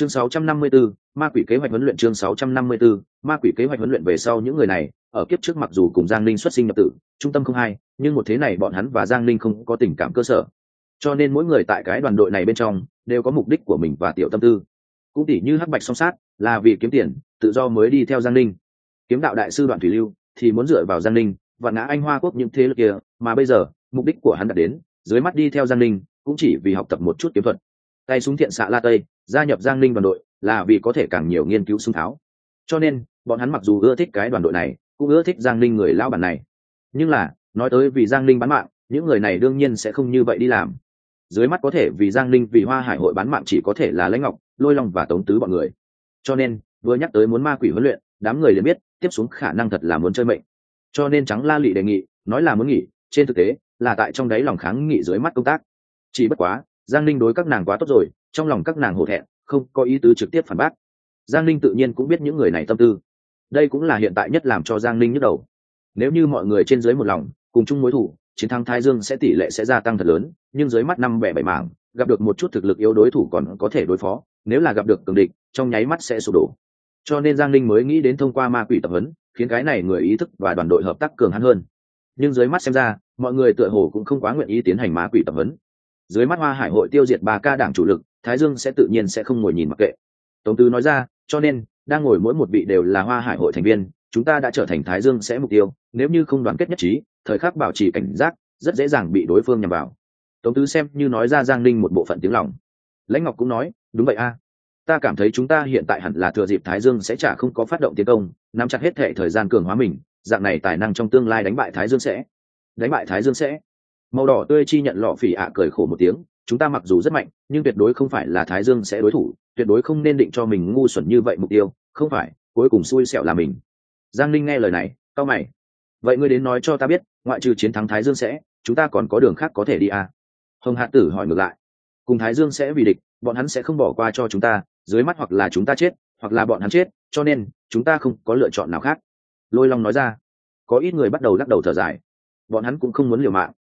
chương 654, ma quỷ kế hoạch huấn luyện chương 654, ma quỷ kế hoạch huấn luyện về sau những người này ở kiếp trước mặc dù cùng giang linh xuất sinh nhập tử trung tâm không hai nhưng một thế này bọn hắn và giang linh không có tình cảm cơ sở. Cho nên mỗi người tại cái đoàn đội này bên trong đều có mục đích của mình và tiểu tâm tư. Cũng tỉ như hắc bạch song sát là vì kiếm tiền tự do mới đi theo giang linh kiếm đạo đại sư đoạn thủy lưu thì muốn dựa vào giang linh và ngã anh hoa quốc những thế lực kia mà bây giờ mục đích của hắn đã đến dưới mắt đi theo giang linh cũng chỉ vì học tập một chút kiếm thuật tay súng thiện xạ la tây, gia nhập giang linh đoàn đội là vì có thể càng nhiều nghiên cứu súng tháo. Cho nên, bọn hắn mặc dù ưa thích cái đoàn đội này, cũng ưa thích giang linh người lao bản này. Nhưng là, nói tới vì giang linh bán mạng, những người này đương nhiên sẽ không như vậy đi làm. Dưới mắt có thể vì giang linh vì hoa hải hội bán mạng chỉ có thể là lãnh ngọc, lôi long và tống tứ bọn người. Cho nên, vừa nhắc tới muốn ma quỷ huấn luyện, đám người liền biết, tiếp xuống khả năng thật là muốn chơi mệnh. Cho nên trắng la lị đề nghị, nói là muốn nghỉ, trên thực tế, là tại trong đáy lòng kháng nghị dưới mắt công tác. Chỉ bất quá giang linh đối các nàng quá tốt rồi, trong lòng các nàng hổ thẹn, không có ý tứ trực tiếp phản bác. Giang linh tự nhiên cũng biết những người này tâm tư. Đây cũng là hiện tại nhất làm cho giang linh nhức đầu. Nếu như mọi người trên dưới một lòng, cùng chung mối thủ, chiến thắng thái dương sẽ tỷ lệ sẽ gia tăng thật lớn, nhưng dưới mắt năm bẻ bảy mảng, gặp được một chút thực lực yếu đối thủ còn có thể đối phó, nếu là gặp được cường địch, trong nháy mắt sẽ sụp đổ. Cho nên giang linh mới nghĩ đến thông qua ma quỷ tập huấn, khiến cái này người ý thức và đoàn đội hợp tác cường hắn hơn. Nhưng dưới mắt xem ra, mọi người tựa hồ cũng không quá nguyện ý tiến hành ma quỷ tập huấn dưới mắt hoa hải hội tiêu diệt ba ca đảng chủ lực, thái dương sẽ tự nhiên sẽ không ngồi nhìn mặc kệ. Tống tư nói ra, cho nên, đang ngồi mỗi một vị đều là hoa hải hội thành viên, chúng ta đã trở thành thái dương sẽ mục tiêu, nếu như không đoàn kết nhất trí, thời khắc bảo trì cảnh giác, rất dễ dàng bị đối phương nhằm vào. Tống tứ xem như nói ra giang ninh một bộ phận tiếng lòng. Lãnh ngọc cũng nói, đúng vậy a. Ta cảm thấy chúng ta hiện tại hẳn là thừa dịp thái dương sẽ chả không có phát động tiến công, nắm chặt hết thệ thời gian cường hóa mình, dạng này tài năng trong tương lai đánh bại thái dương sẽ. Đánh bại thái dương sẽ màu đỏ tươi chi nhận lọ phỉ ạ cười khổ một tiếng, chúng ta mặc dù rất mạnh, nhưng tuyệt đối không phải là thái dương sẽ đối thủ, tuyệt đối không nên định cho mình ngu xuẩn như vậy mục tiêu, không phải, cuối cùng xui xẻo là mình. Giang linh nghe lời này cao mày. Vậy ngươi đến nói cho ta biết, ngoại trừ chiến thắng thái dương sẽ, chúng ta còn có đường khác có thể đi à? hồng Hạ tử hỏi ngược lại. Cùng thái dương sẽ vì địch, bọn hắn sẽ không bỏ qua cho chúng ta, dưới mắt hoặc là chúng ta chết, hoặc là bọn hắn chết, cho nên, chúng ta không có lựa chọn nào khác. Lôi long nói ra. Có ít người bắt đầu lắc đầu thở dài. Bọn hắn cũng không muốn liều mạng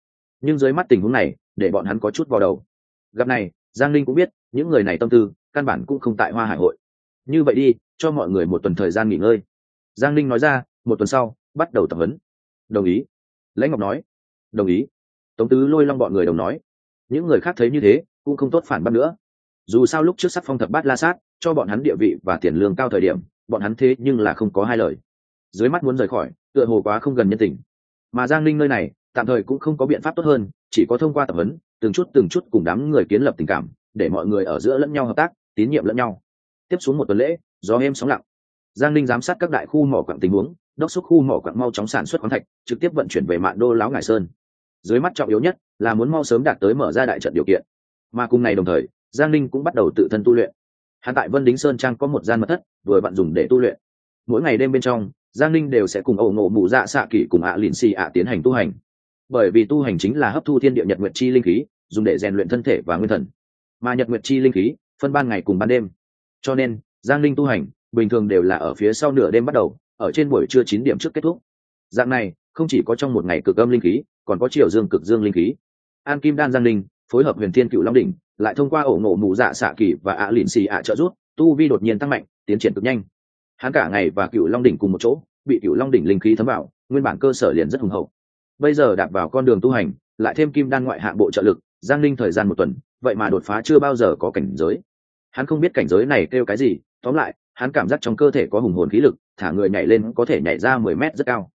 nhưng dưới mắt tình huống này, để bọn hắn có chút vào đầu. Gặp này, giang linh cũng biết, những người này tâm tư, căn bản cũng không tại hoa hải hội. Như vậy đi, cho mọi người một tuần thời gian nghỉ ngơi. Giang linh nói ra, một tuần sau, bắt đầu tập huấn. Đồng ý. Lãnh ngọc nói. Đồng ý. Tống tứ lôi long bọn người đồng nói. Những người khác thấy như thế, cũng không tốt phản bác nữa. Dù sao lúc trước sắc phong thập bát la sát, cho bọn hắn địa vị và tiền lương cao thời điểm, bọn hắn thế nhưng là không có hai lời. Dưới mắt muốn rời khỏi, tựa hồ quá không gần nhân tình. Mà giang linh nơi này tạm thời cũng không có biện pháp tốt hơn, chỉ có thông qua tập huấn, từng chút từng chút cùng đám người kiến lập tình cảm, để mọi người ở giữa lẫn nhau hợp tác, tín nhiệm lẫn nhau. Tiếp xuống một tuần lễ do em sóng lặng. Giang linh giám sát các đại khu mỏ quặng tình huống, đốc xúc khu mỏ quặng mau chóng sản xuất khoáng thạch, trực tiếp vận chuyển về mạng đô láo ngải sơn. Dưới mắt trọng yếu nhất là muốn mau sớm đạt tới mở ra đại trận điều kiện. Mà cùng ngày đồng thời, giang linh cũng bắt đầu tự thân tu luyện. Hắn tại vân đính sơn trang có một gian mật thất, vừa bạn dùng để tu luyện. Mỗi ngày đêm bên trong, giang linh đều sẽ cùng ẩu nộ mụ dạ xạ kỷ cùng ạ à lìn xì ạ tiến hành tu hành bởi vì tu hành chính là hấp thu thiên địa nhật nguyệt chi linh khí, dùng để rèn luyện thân thể và nguyên thần. Mà nhật nguyệt chi linh khí, phân ban ngày cùng ban đêm. Cho nên, giang linh tu hành, bình thường đều là ở phía sau nửa đêm bắt đầu, ở trên buổi trưa chín điểm trước kết thúc. Dạng này, không chỉ có trong một ngày cực âm linh khí, còn có chiều dương cực dương linh khí. An kim đan giang linh, phối hợp huyền thiên cựu long đỉnh, lại thông qua ổ ngộ mù dạ xạ kỳ và ạ lịn xì ạ trợ rút tu vi đột nhiên tăng mạnh, tiến triển cực nhanh. Hắn cả ngày và cựu long đỉnh cùng một chỗ, bị cựu long đỉnh linh khí thấm vào, nguyên bản cơ sở liền rất hùng hậu bây giờ đạp vào con đường tu hành, lại thêm kim đan ngoại hạng bộ trợ lực, giang linh thời gian một tuần, vậy mà đột phá chưa bao giờ có cảnh giới. Hắn không biết cảnh giới này kêu cái gì, tóm lại, hắn cảm giác trong cơ thể có hùng hồn khí lực, thả người nhảy lên có thể nhảy ra mười mét rất cao.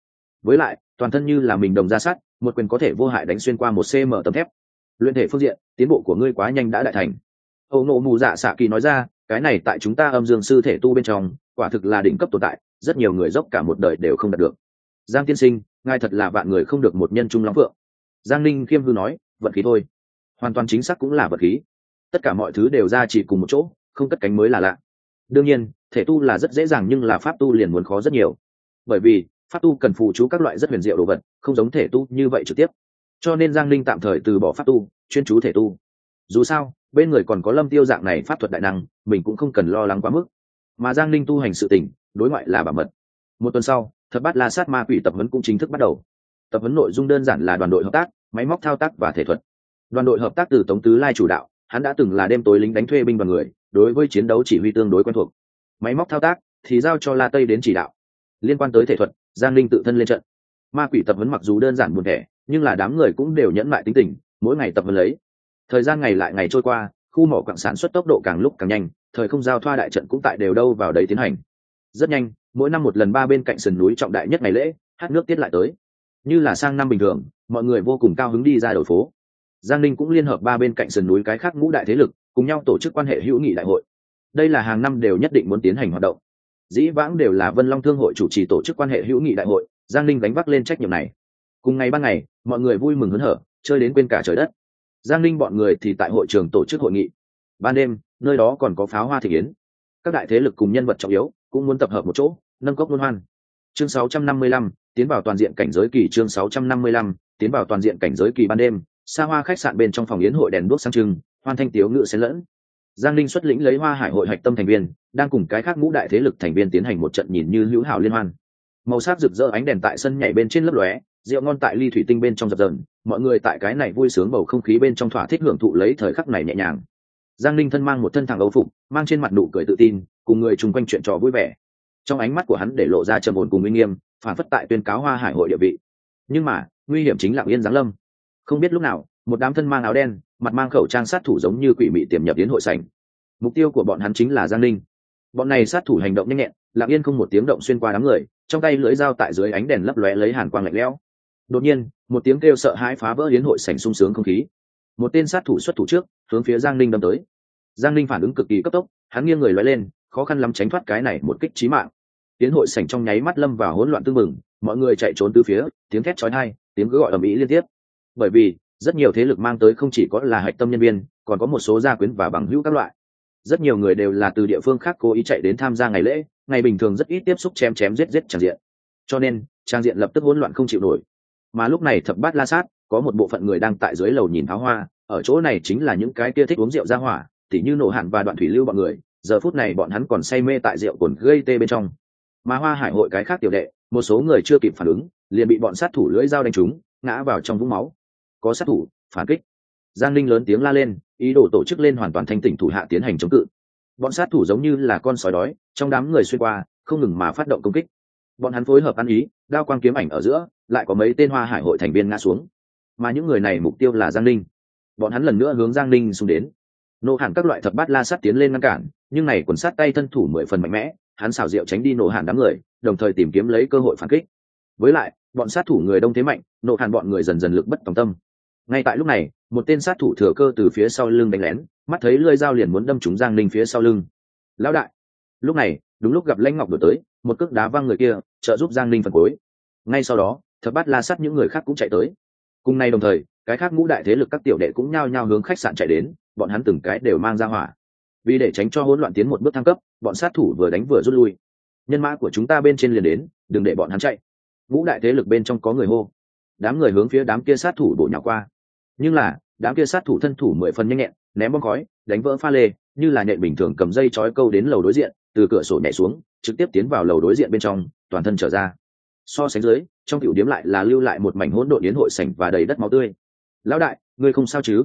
Với lại, toàn thân như là mình đồng ra sát một quyền có thể vô hại đánh xuyên qua một cm tấm thép. Luyện thể phương diện, tiến bộ của ngươi quá nhanh đã đại thành. Âu nộ mù dạ xạ kỳ nói ra, cái này tại chúng ta âm dương sư thể tu bên trong, quả thực là đỉnh cấp tồn tại, rất nhiều người dốc cả một đời đều không đạt được. Giang tiên sinh ngài thật là vạn người không được một nhân trung lắm phượng. Giang ninh khiêm hư nói, vận khí thôi. Hoàn toàn chính xác cũng là vật khí. Tất cả mọi thứ đều ra chỉ cùng một chỗ, không cất cánh mới là lạ. Đương nhiên, thể tu là rất dễ dàng nhưng là pháp tu liền muốn khó rất nhiều. Bởi vì, pháp tu cần phụ chú các loại rất huyền diệu đồ vật, không giống thể tu như vậy trực tiếp. Cho nên giang linh tạm thời từ bỏ pháp tu, chuyên chú thể tu. Dù sao, bên người còn có lâm tiêu dạng này pháp thuật đại năng, mình cũng không cần lo lắng quá mức. Mà giang linh tu hành sự tỉnh đối ngoại là bảo mật. Một tuần sau thập bát la sát ma quỷ tập huấn cũng chính thức bắt đầu. Tập huấn nội dung đơn giản là đoàn đội hợp tác, máy móc thao tác và thể thuật. Đoàn đội hợp tác từ tống tứ lai chủ đạo, hắn đã từng là đêm tối lính đánh thuê binh đoàn người, đối với chiến đấu chỉ huy tương đối quen thuộc. Máy móc thao tác thì giao cho la tây đến chỉ đạo. Liên quan tới thể thuật, giang linh tự thân lên trận. Ma quỷ tập huấn mặc dù đơn giản buồn thẻ, nhưng là đám người cũng đều nhẫn mại tính tình, mỗi ngày tập huấn lấy. Thời gian ngày lại ngày trôi qua, khu mỏ quặng sản xuất tốc độ càng lúc càng nhanh, thời không giao thoa đại trận cũng tại đều đâu vào đấy tiến hành. Rất nhanh mỗi năm một lần ba bên cạnh sườn núi trọng đại nhất ngày lễ, hát nước tiết lại tới. Như là sang năm bình thường, mọi người vô cùng cao hứng đi ra đầu phố. Giang ninh cũng liên hợp ba bên cạnh sườn núi cái khác ngũ đại thế lực, cùng nhau tổ chức quan hệ hữu nghị đại hội. Đây là hàng năm đều nhất định muốn tiến hành hoạt động. Dĩ vãng đều là vân long thương hội chủ trì tổ chức quan hệ hữu nghị đại hội, giang ninh đánh vác lên trách nhiệm này. Cùng ngày ban ngày, mọi người vui mừng hớn hở, chơi đến quên cả trời đất. Giang ninh bọn người thì tại hội trường tổ chức hội nghị. Ban đêm, nơi đó còn có pháo hoa thị yến. Các đại thế lực cùng nhân vật trọng yếu cũng muốn tập hợp một chỗ nâng cốc luân hoan. Chương 655, tiến vào toàn diện cảnh giới kỳ chương 655, tiến vào toàn diện cảnh giới kỳ ban đêm xa hoa khách sạn bên trong phòng yến hội đèn đuốc sang trưng hoan thanh tiếu ngự xen lẫn. Giang linh xuất lĩnh lấy hoa hải hội hạch tâm thành viên đang cùng cái khác ngũ đại thế lực thành viên tiến hành một trận nhìn như hữu hảo liên hoan. Màu sắc rực rỡ ánh đèn tại sân nhảy bên trên lớp lóe rượu ngon tại ly thủy tinh bên trong dập dờn mọi người tại cái này vui sướng bầu không khí bên trong thỏa thích hưởng thụ lấy thời khắc này nhẹ nhàng. Giang linh thân mang một thân thẳng âu phục mang trên mặt nụ cười tự tin cùng người chung quanh chuyện trò vui vẻ trong ánh mắt của hắn để lộ ra trầm ổn cùng uy nghiêm, phản phất tại tuyên cáo hoa hải hội địa vị. Nhưng mà, nguy hiểm chính lặng yên giáng lâm. Không biết lúc nào, một đám thân mang áo đen, mặt mang khẩu trang sát thủ giống như quỷ mị tiềm nhập đến hội sảnh. Mục tiêu của bọn hắn chính là giang linh bọn này sát thủ hành động nhanh nhẹn, lặng yên không một tiếng động xuyên qua đám người, trong tay lưỡi dao tại dưới ánh đèn lấp lóe lấy hàn quang lạnh lẽo. Đột nhiên, một tiếng kêu sợ hãi phá vỡ hiến hội sảnh sung sướng không khí. Một tên sát thủ xuất thủ trước, hướng phía giang linh đâm tới. Giang linh phản ứng cực kỳ cấp tốc, hắn nghiêng người lóe lên, khó khăn lắm tránh thoát cái này một kích trí mạng tiến hội sảnh trong nháy mắt lâm vào hỗn loạn tương mừng mọi người chạy trốn từ phía, tiếng thét chói tai, tiếng cứ gọi ầm ĩ liên tiếp. Bởi vì, rất nhiều thế lực mang tới không chỉ có là hạch tâm nhân viên, còn có một số gia quyến và bằng hữu các loại. Rất nhiều người đều là từ địa phương khác cố ý chạy đến tham gia ngày lễ, ngày bình thường rất ít tiếp xúc chém chém giết giết tràn diện. Cho nên, trang diện lập tức hỗn loạn không chịu nổi. Mà lúc này thập bát la sát, có một bộ phận người đang tại dưới lầu nhìn pháo hoa, ở chỗ này chính là những cái kia thích uống rượu ra hỏa, tỉ như nổ hạn và đoạn thủy lưu bọn người, giờ phút này bọn hắn còn say mê tại rượu cồn gây tê bên trong mà hoa hải hội cái khác tiểu đệ, một số người chưa kịp phản ứng, liền bị bọn sát thủ lưỡi dao đánh trúng, ngã vào trong vũng máu. Có sát thủ, phản kích. Giang linh lớn tiếng la lên, ý đồ tổ chức lên hoàn toàn thanh tỉnh thủ hạ tiến hành chống cự. Bọn sát thủ giống như là con sói đói, trong đám người xuyên qua, không ngừng mà phát động công kích. Bọn hắn phối hợp ăn ý, đao quang kiếm ảnh ở giữa, lại có mấy tên hoa hải hội thành viên ngã xuống. Mà những người này mục tiêu là giang linh bọn hắn lần nữa hướng giang linh xuống đến. Nộ hẳn các loại thập bát la sát tiến lên ngăn cản, nhưng này quần sát tay thân thủ mười phần mạnh mẽ hắn xảo diệu tránh đi nổ hàn đám người, đồng thời tìm kiếm lấy cơ hội phản kích. Với lại, bọn sát thủ người đông thế mạnh, nổ hàn bọn người dần dần lực bất tòng tâm. Ngay tại lúc này, một tên sát thủ thừa cơ từ phía sau lưng đánh lén, mắt thấy lơi dao liền muốn đâm trúng giang linh phía sau lưng. Lão đại! Lúc này, đúng lúc gặp lãnh ngọc đổi tới, một cước đá văng người kia, trợ giúp giang linh phần cuối. Ngay sau đó, thập bát la sát những người khác cũng chạy tới. Cùng nay đồng thời, cái khác ngũ đại thế lực các tiểu đệ cũng nhao nhao hướng khách sạn chạy đến, bọn hắn từng cái đều mang ra hỏa vì để tránh cho hỗn loạn tiến một bước thăng cấp, bọn sát thủ vừa đánh vừa rút lui. Nhân mã của chúng ta bên trên liền đến, đừng để bọn hắn chạy. Ngũ đại thế lực bên trong có người hô. Đám người hướng phía đám kia sát thủ đổ nhỏ qua. Nhưng là, đám kia sát thủ thân thủ mười phần nhanh nhẹn, ném bom khói, đánh vỡ pha lê, như là nhện bình thường cầm dây trói câu đến lầu đối diện, từ cửa sổ nhảy xuống, trực tiếp tiến vào lầu đối diện bên trong, toàn thân trở ra. So sánh dưới, trong cựu điếm lại là lưu lại một mảnh hỗn độn đến hội sảnh và đầy đất máu tươi. Lão đại, ngươi không sao chứ?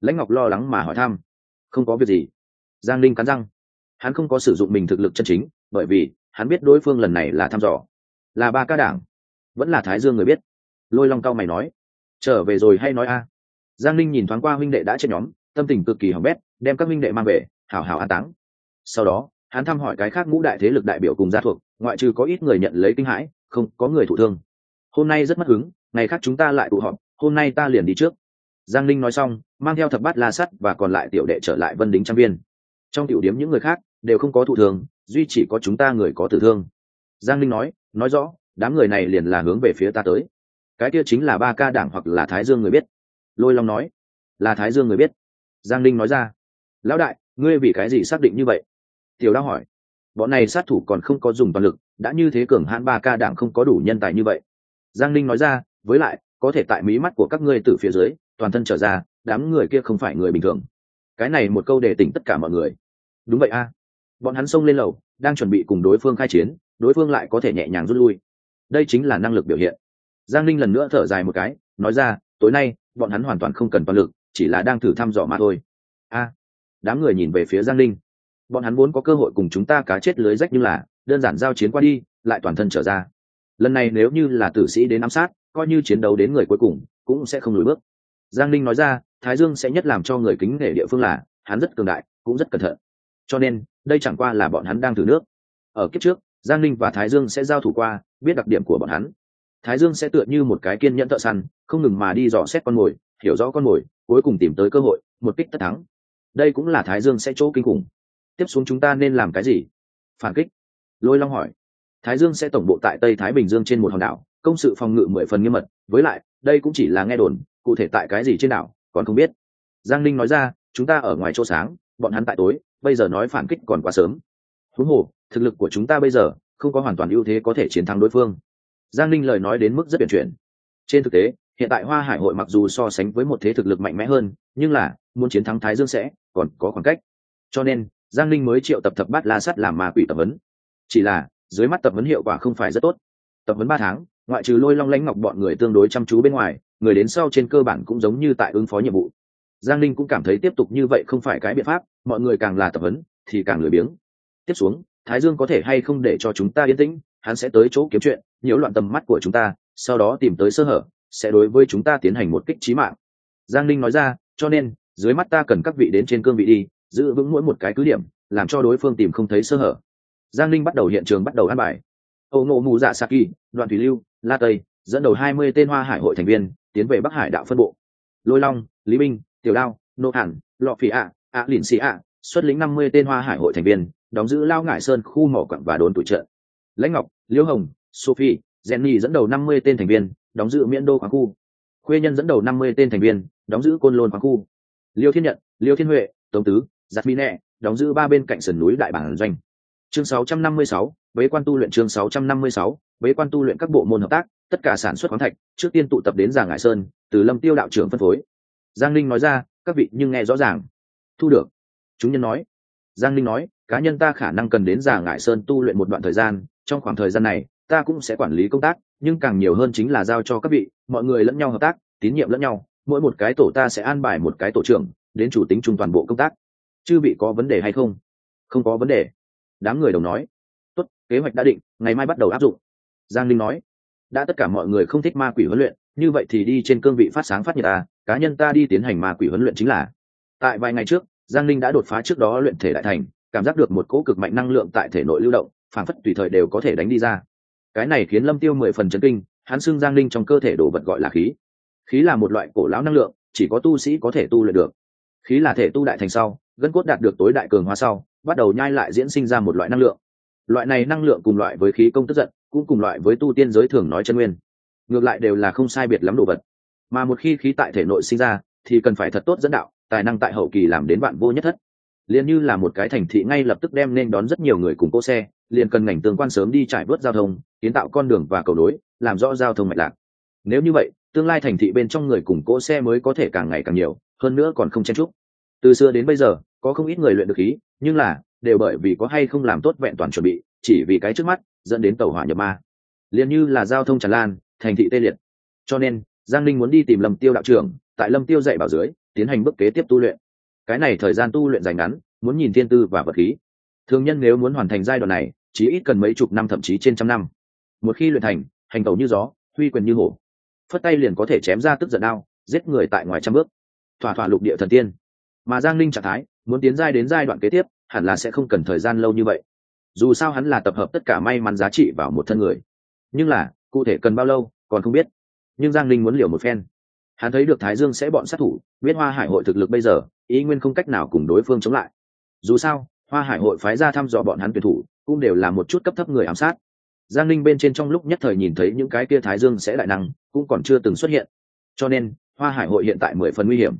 Lãnh ngọc lo lắng mà hỏi thăm. Không có việc gì giang linh cắn răng. Hắn không có sử dụng mình thực lực chân chính, bởi vì hắn biết đối phương lần này là thăm dò. Là ba ca đảng. Vẫn là thái dương người biết. Lôi long cao mày nói. Trở về rồi hay nói a? Giang linh nhìn thoáng qua huynh đệ đã chết nhóm, tâm tình cực kỳ hỏng bét, đem các huynh đệ mang về, hảo hảo an táng. Sau đó, hắn thăm hỏi cái khác ngũ đại thế lực đại biểu cùng gia thuộc, ngoại trừ có ít người nhận lấy kinh hãi, không, có người thụ thương. Hôm nay rất mất hứng, ngày khác chúng ta lại tụ họp, hôm nay ta liền đi trước. Giang linh nói xong, mang theo thập bát la sắt và còn lại tiểu đệ trở lại vân đính trang viên trong tiểu điểm những người khác đều không có thụ thương duy chỉ có chúng ta người có tử thương. Giang linh nói nói rõ, đám người này liền là hướng về phía ta tới. Cái kia chính là ba ca đảng hoặc là thái dương người biết. Lôi long nói, là thái dương người biết. Giang linh nói ra, lão đại, ngươi vì cái gì xác định như vậy? Tiểu đao hỏi, bọn này sát thủ còn không có dùng toàn lực, đã như thế cường hãn ba ca đảng không có đủ nhân tài như vậy. Giang linh nói ra, với lại, có thể tại mí mắt của các ngươi từ phía dưới, toàn thân trở ra, đám người kia không phải người bình thường. Cái này một câu để tỉnh tất cả mọi người đúng vậy a. Bọn hắn xông lên lầu, đang chuẩn bị cùng đối phương khai chiến, đối phương lại có thể nhẹ nhàng rút lui. Đây chính là năng lực biểu hiện. Giang linh lần nữa thở dài một cái, nói ra, tối nay, bọn hắn hoàn toàn không cần toàn lực, chỉ là đang thử thăm dò mà thôi. A. Đám người nhìn về phía giang linh bọn hắn muốn có cơ hội cùng chúng ta cá chết lưới rách như là, đơn giản giao chiến qua đi, lại toàn thân trở ra. Lần này nếu như là tử sĩ đến ám sát, coi như chiến đấu đến người cuối cùng, cũng sẽ không lùi bước. Giang linh nói ra, thái dương sẽ nhất làm cho người kính nể địa phương là, hắn rất cường đại, cũng rất cẩn thận cho nên, đây chẳng qua là bọn hắn đang thử nước. Ở kiếp trước, giang ninh và thái dương sẽ giao thủ qua, biết đặc điểm của bọn hắn. Thái dương sẽ tựa như một cái kiên nhẫn thợ săn, không ngừng mà đi dò xét con mồi, hiểu rõ con mồi, cuối cùng tìm tới cơ hội, một kích tất thắng. Đây cũng là thái dương sẽ chỗ kinh khủng. Tiếp xuống chúng ta nên làm cái gì? Phản kích. Lôi long hỏi. Thái dương sẽ tổng bộ tại tây thái bình dương trên một hòn đảo, công sự phòng ngự mười phần nghiêm mật, với lại, đây cũng chỉ là nghe đồn, cụ thể tại cái gì trên đảo, còn không biết. Giang ninh nói ra, chúng ta ở ngoài chỗ sáng bọn hắn tại tối, bây giờ nói phản kích còn quá sớm. Huống hồ, thực lực của chúng ta bây giờ, không có hoàn toàn ưu thế có thể chiến thắng đối phương. Giang Linh lời nói đến mức rất biển chuyển. Trên thực tế, hiện tại hoa hải hội mặc dù so sánh với một thế thực lực mạnh mẽ hơn, nhưng là, muốn chiến thắng thái dương sẽ, còn có khoảng cách. Cho nên, giang Linh mới triệu tập thập bát la sắt làm ma quỷ tập vấn chỉ là, dưới mắt tập vấn hiệu quả không phải rất tốt. Tập vấn ba tháng, ngoại trừ lôi long lãnh ngọc bọn người tương đối chăm chú bên ngoài, người đến sau trên cơ bản cũng giống như tại ứng phó nhiệm vụ giang ninh cũng cảm thấy tiếp tục như vậy không phải cái biện pháp mọi người càng là tập huấn, thì càng lười biếng. Tiếp xuống thái dương có thể hay không để cho chúng ta yên tĩnh hắn sẽ tới chỗ kiếm chuyện nhiễu loạn tầm mắt của chúng ta sau đó tìm tới sơ hở sẽ đối với chúng ta tiến hành một kích trí mạng. Giang ninh nói ra cho nên dưới mắt ta cần các vị đến trên cương vị đi giữ vững mỗi một cái cứ điểm làm cho đối phương tìm không thấy sơ hở. Giang ninh bắt đầu hiện trường bắt đầu ăn bài. Âu ngộ mù dạ saki đoạn thủy lưu la tây dẫn đầu hai mươi tên hoa hải hội thành viên tiến về bắc hải đạo phân bộ. Lôi long lý minh tiểu lao nô hẳn lọ phỉ ạ ạ lìn xì ạ xuất lĩnh năm mươi tên hoa hải hội thành viên đóng giữ lao ngải sơn khu mỏ quặng và đồn tụi trợ lãnh ngọc liễu hồng sophie jenny dẫn đầu năm mươi tên thành viên đóng giữ miễn đô khoáng khu. Khuê nhân dẫn đầu năm mươi tên thành viên đóng giữ côn lôn khoáng khu. Liêu thiên nhận liêu thiên huệ tống tứ giặt mỹ nẹ đóng giữ ba bên cạnh sườn núi đại bản doanh. Chương 656, bế quan tu luyện chương 656, bế quan tu luyện các bộ môn hợp tác tất cả sản xuất khoáng thạch trước tiên tụ tập đến Giàng ngải sơn từ lâm tiêu đạo trưởng phân phối giang linh nói ra, các vị nhưng nghe rõ ràng. Thu được. Chúng nhân nói. Giang linh nói, cá nhân ta khả năng cần đến giảng ngải sơn tu luyện một đoạn thời gian, trong khoảng thời gian này, ta cũng sẽ quản lý công tác, nhưng càng nhiều hơn chính là giao cho các vị, mọi người lẫn nhau hợp tác, tín nhiệm lẫn nhau, mỗi một cái tổ ta sẽ an bài một cái tổ trưởng, đến chủ tính chung toàn bộ công tác. Chư vị có vấn đề hay không? Không có vấn đề. Đám người đồng nói. Tốt, kế hoạch đã định, ngày mai bắt đầu áp dụng. Giang linh nói. Đã tất cả mọi người không thích ma quỷ huấn luyện, như vậy thì đi trên cương vị phát sáng phát nhiệt à? Cá nhân ta đi tiến hành ma quỷ huấn luyện chính là. Tại vài ngày trước, giang linh đã đột phá trước đó luyện thể đại thành, cảm giác được một cỗ cực mạnh năng lượng tại thể nội lưu động phản phất tùy thời đều có thể đánh đi ra. Cái này khiến lâm tiêu mười phần chấn kinh, hắn xưng giang linh trong cơ thể đồ vật gọi là khí. Khí là một loại cổ lão năng lượng, chỉ có tu sĩ có thể tu luyện được. Khí là thể tu đại thành sau, gân cốt đạt được tối đại cường hóa sau, bắt đầu nhai lại diễn sinh ra một loại năng lượng. Loại này năng lượng cùng loại với khí công tức giận, cũng cùng loại với tu tiên giới thường nói chân nguyên. Ngược lại đều là không sai biệt lắm đồ vật mà một khi khí tại thể nội sinh ra, thì cần phải thật tốt dẫn đạo, tài năng tại hậu kỳ làm đến bạn vô nhất thất. Liền như là một cái thành thị ngay lập tức đem nên đón rất nhiều người cùng cỗ xe, liền cần ngành tương quan sớm đi trải bớt giao thông, kiến tạo con đường và cầu đối làm rõ giao thông mạch lạc. Nếu như vậy, tương lai thành thị bên trong người cùng cỗ xe mới có thể càng ngày càng nhiều, hơn nữa còn không chen trúc từ xưa đến bây giờ, có không ít người luyện được khí, nhưng là, đều bởi vì có hay không làm tốt vẹn toàn chuẩn bị, chỉ vì cái trước mắt, dẫn đến tàu hỏa nhập ma. Liền như là giao thông tràn lan, thành thị tê liệt. Cho nên giang linh muốn đi tìm lâm tiêu đạo trưởng, tại lâm tiêu dạy bảo dưới, tiến hành bước kế tiếp tu luyện. Cái này thời gian tu luyện dài ngắn, muốn nhìn thiên tư và vật khí. Thường nhân nếu muốn hoàn thành giai đoạn này, chỉ ít cần mấy chục năm thậm chí trên trăm năm. Một khi luyện thành, hành tẩu như gió, huy quyền như hổ. Phất tay liền có thể chém ra tức giận ao giết người tại ngoài trăm bước. Thỏa thỏa lục địa thần tiên. Mà giang linh trạng thái, muốn tiến giai đến giai đoạn kế tiếp, hẳn là sẽ không cần thời gian lâu như vậy. Dù sao hắn là tập hợp tất cả may mắn giá trị vào một thân người. Nhưng là, cụ thể cần bao lâu, còn không biết nhưng giang linh muốn liều một phen. Hắn thấy được thái dương sẽ bọn sát thủ, biết hoa hải hội thực lực bây giờ, ý nguyên không cách nào cùng đối phương chống lại. Dù sao, hoa hải hội phái ra thăm dò bọn hắn tuyển thủ, cũng đều là một chút cấp thấp người ám sát. Giang linh bên trên trong lúc nhất thời nhìn thấy những cái kia thái dương sẽ đại năng, cũng còn chưa từng xuất hiện. Cho nên, hoa hải hội hiện tại mười phần nguy hiểm.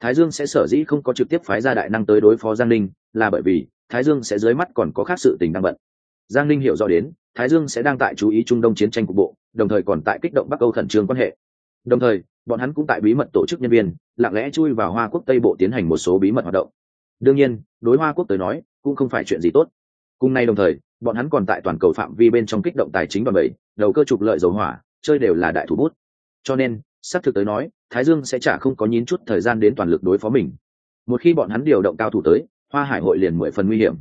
Thái dương sẽ sở dĩ không có trực tiếp phái ra đại năng tới đối phó giang linh, là bởi vì thái dương sẽ dưới mắt còn có khác sự tình đang bận. Giang linh hiểu rõ đến thái dương sẽ đang tại chú ý trung đông chiến tranh cục bộ, đồng thời còn tại kích động bắc âu khẩn trương quan hệ. Đồng thời, bọn hắn cũng tại bí mật tổ chức nhân viên, lặng lẽ chui vào hoa quốc tây bộ tiến hành một số bí mật hoạt động. Đương nhiên, đối hoa quốc tới nói, cũng không phải chuyện gì tốt. Cùng nay đồng thời, bọn hắn còn tại toàn cầu phạm vi bên trong kích động tài chính và bảy đầu cơ trục lợi dầu hỏa, chơi đều là đại thủ bút. Cho nên, xác thực tới nói, thái dương sẽ chả không có nhín chút thời gian đến toàn lực đối phó mình. Một khi bọn hắn điều động cao thủ tới, hoa hải hội liền mười phần nguy hiểm.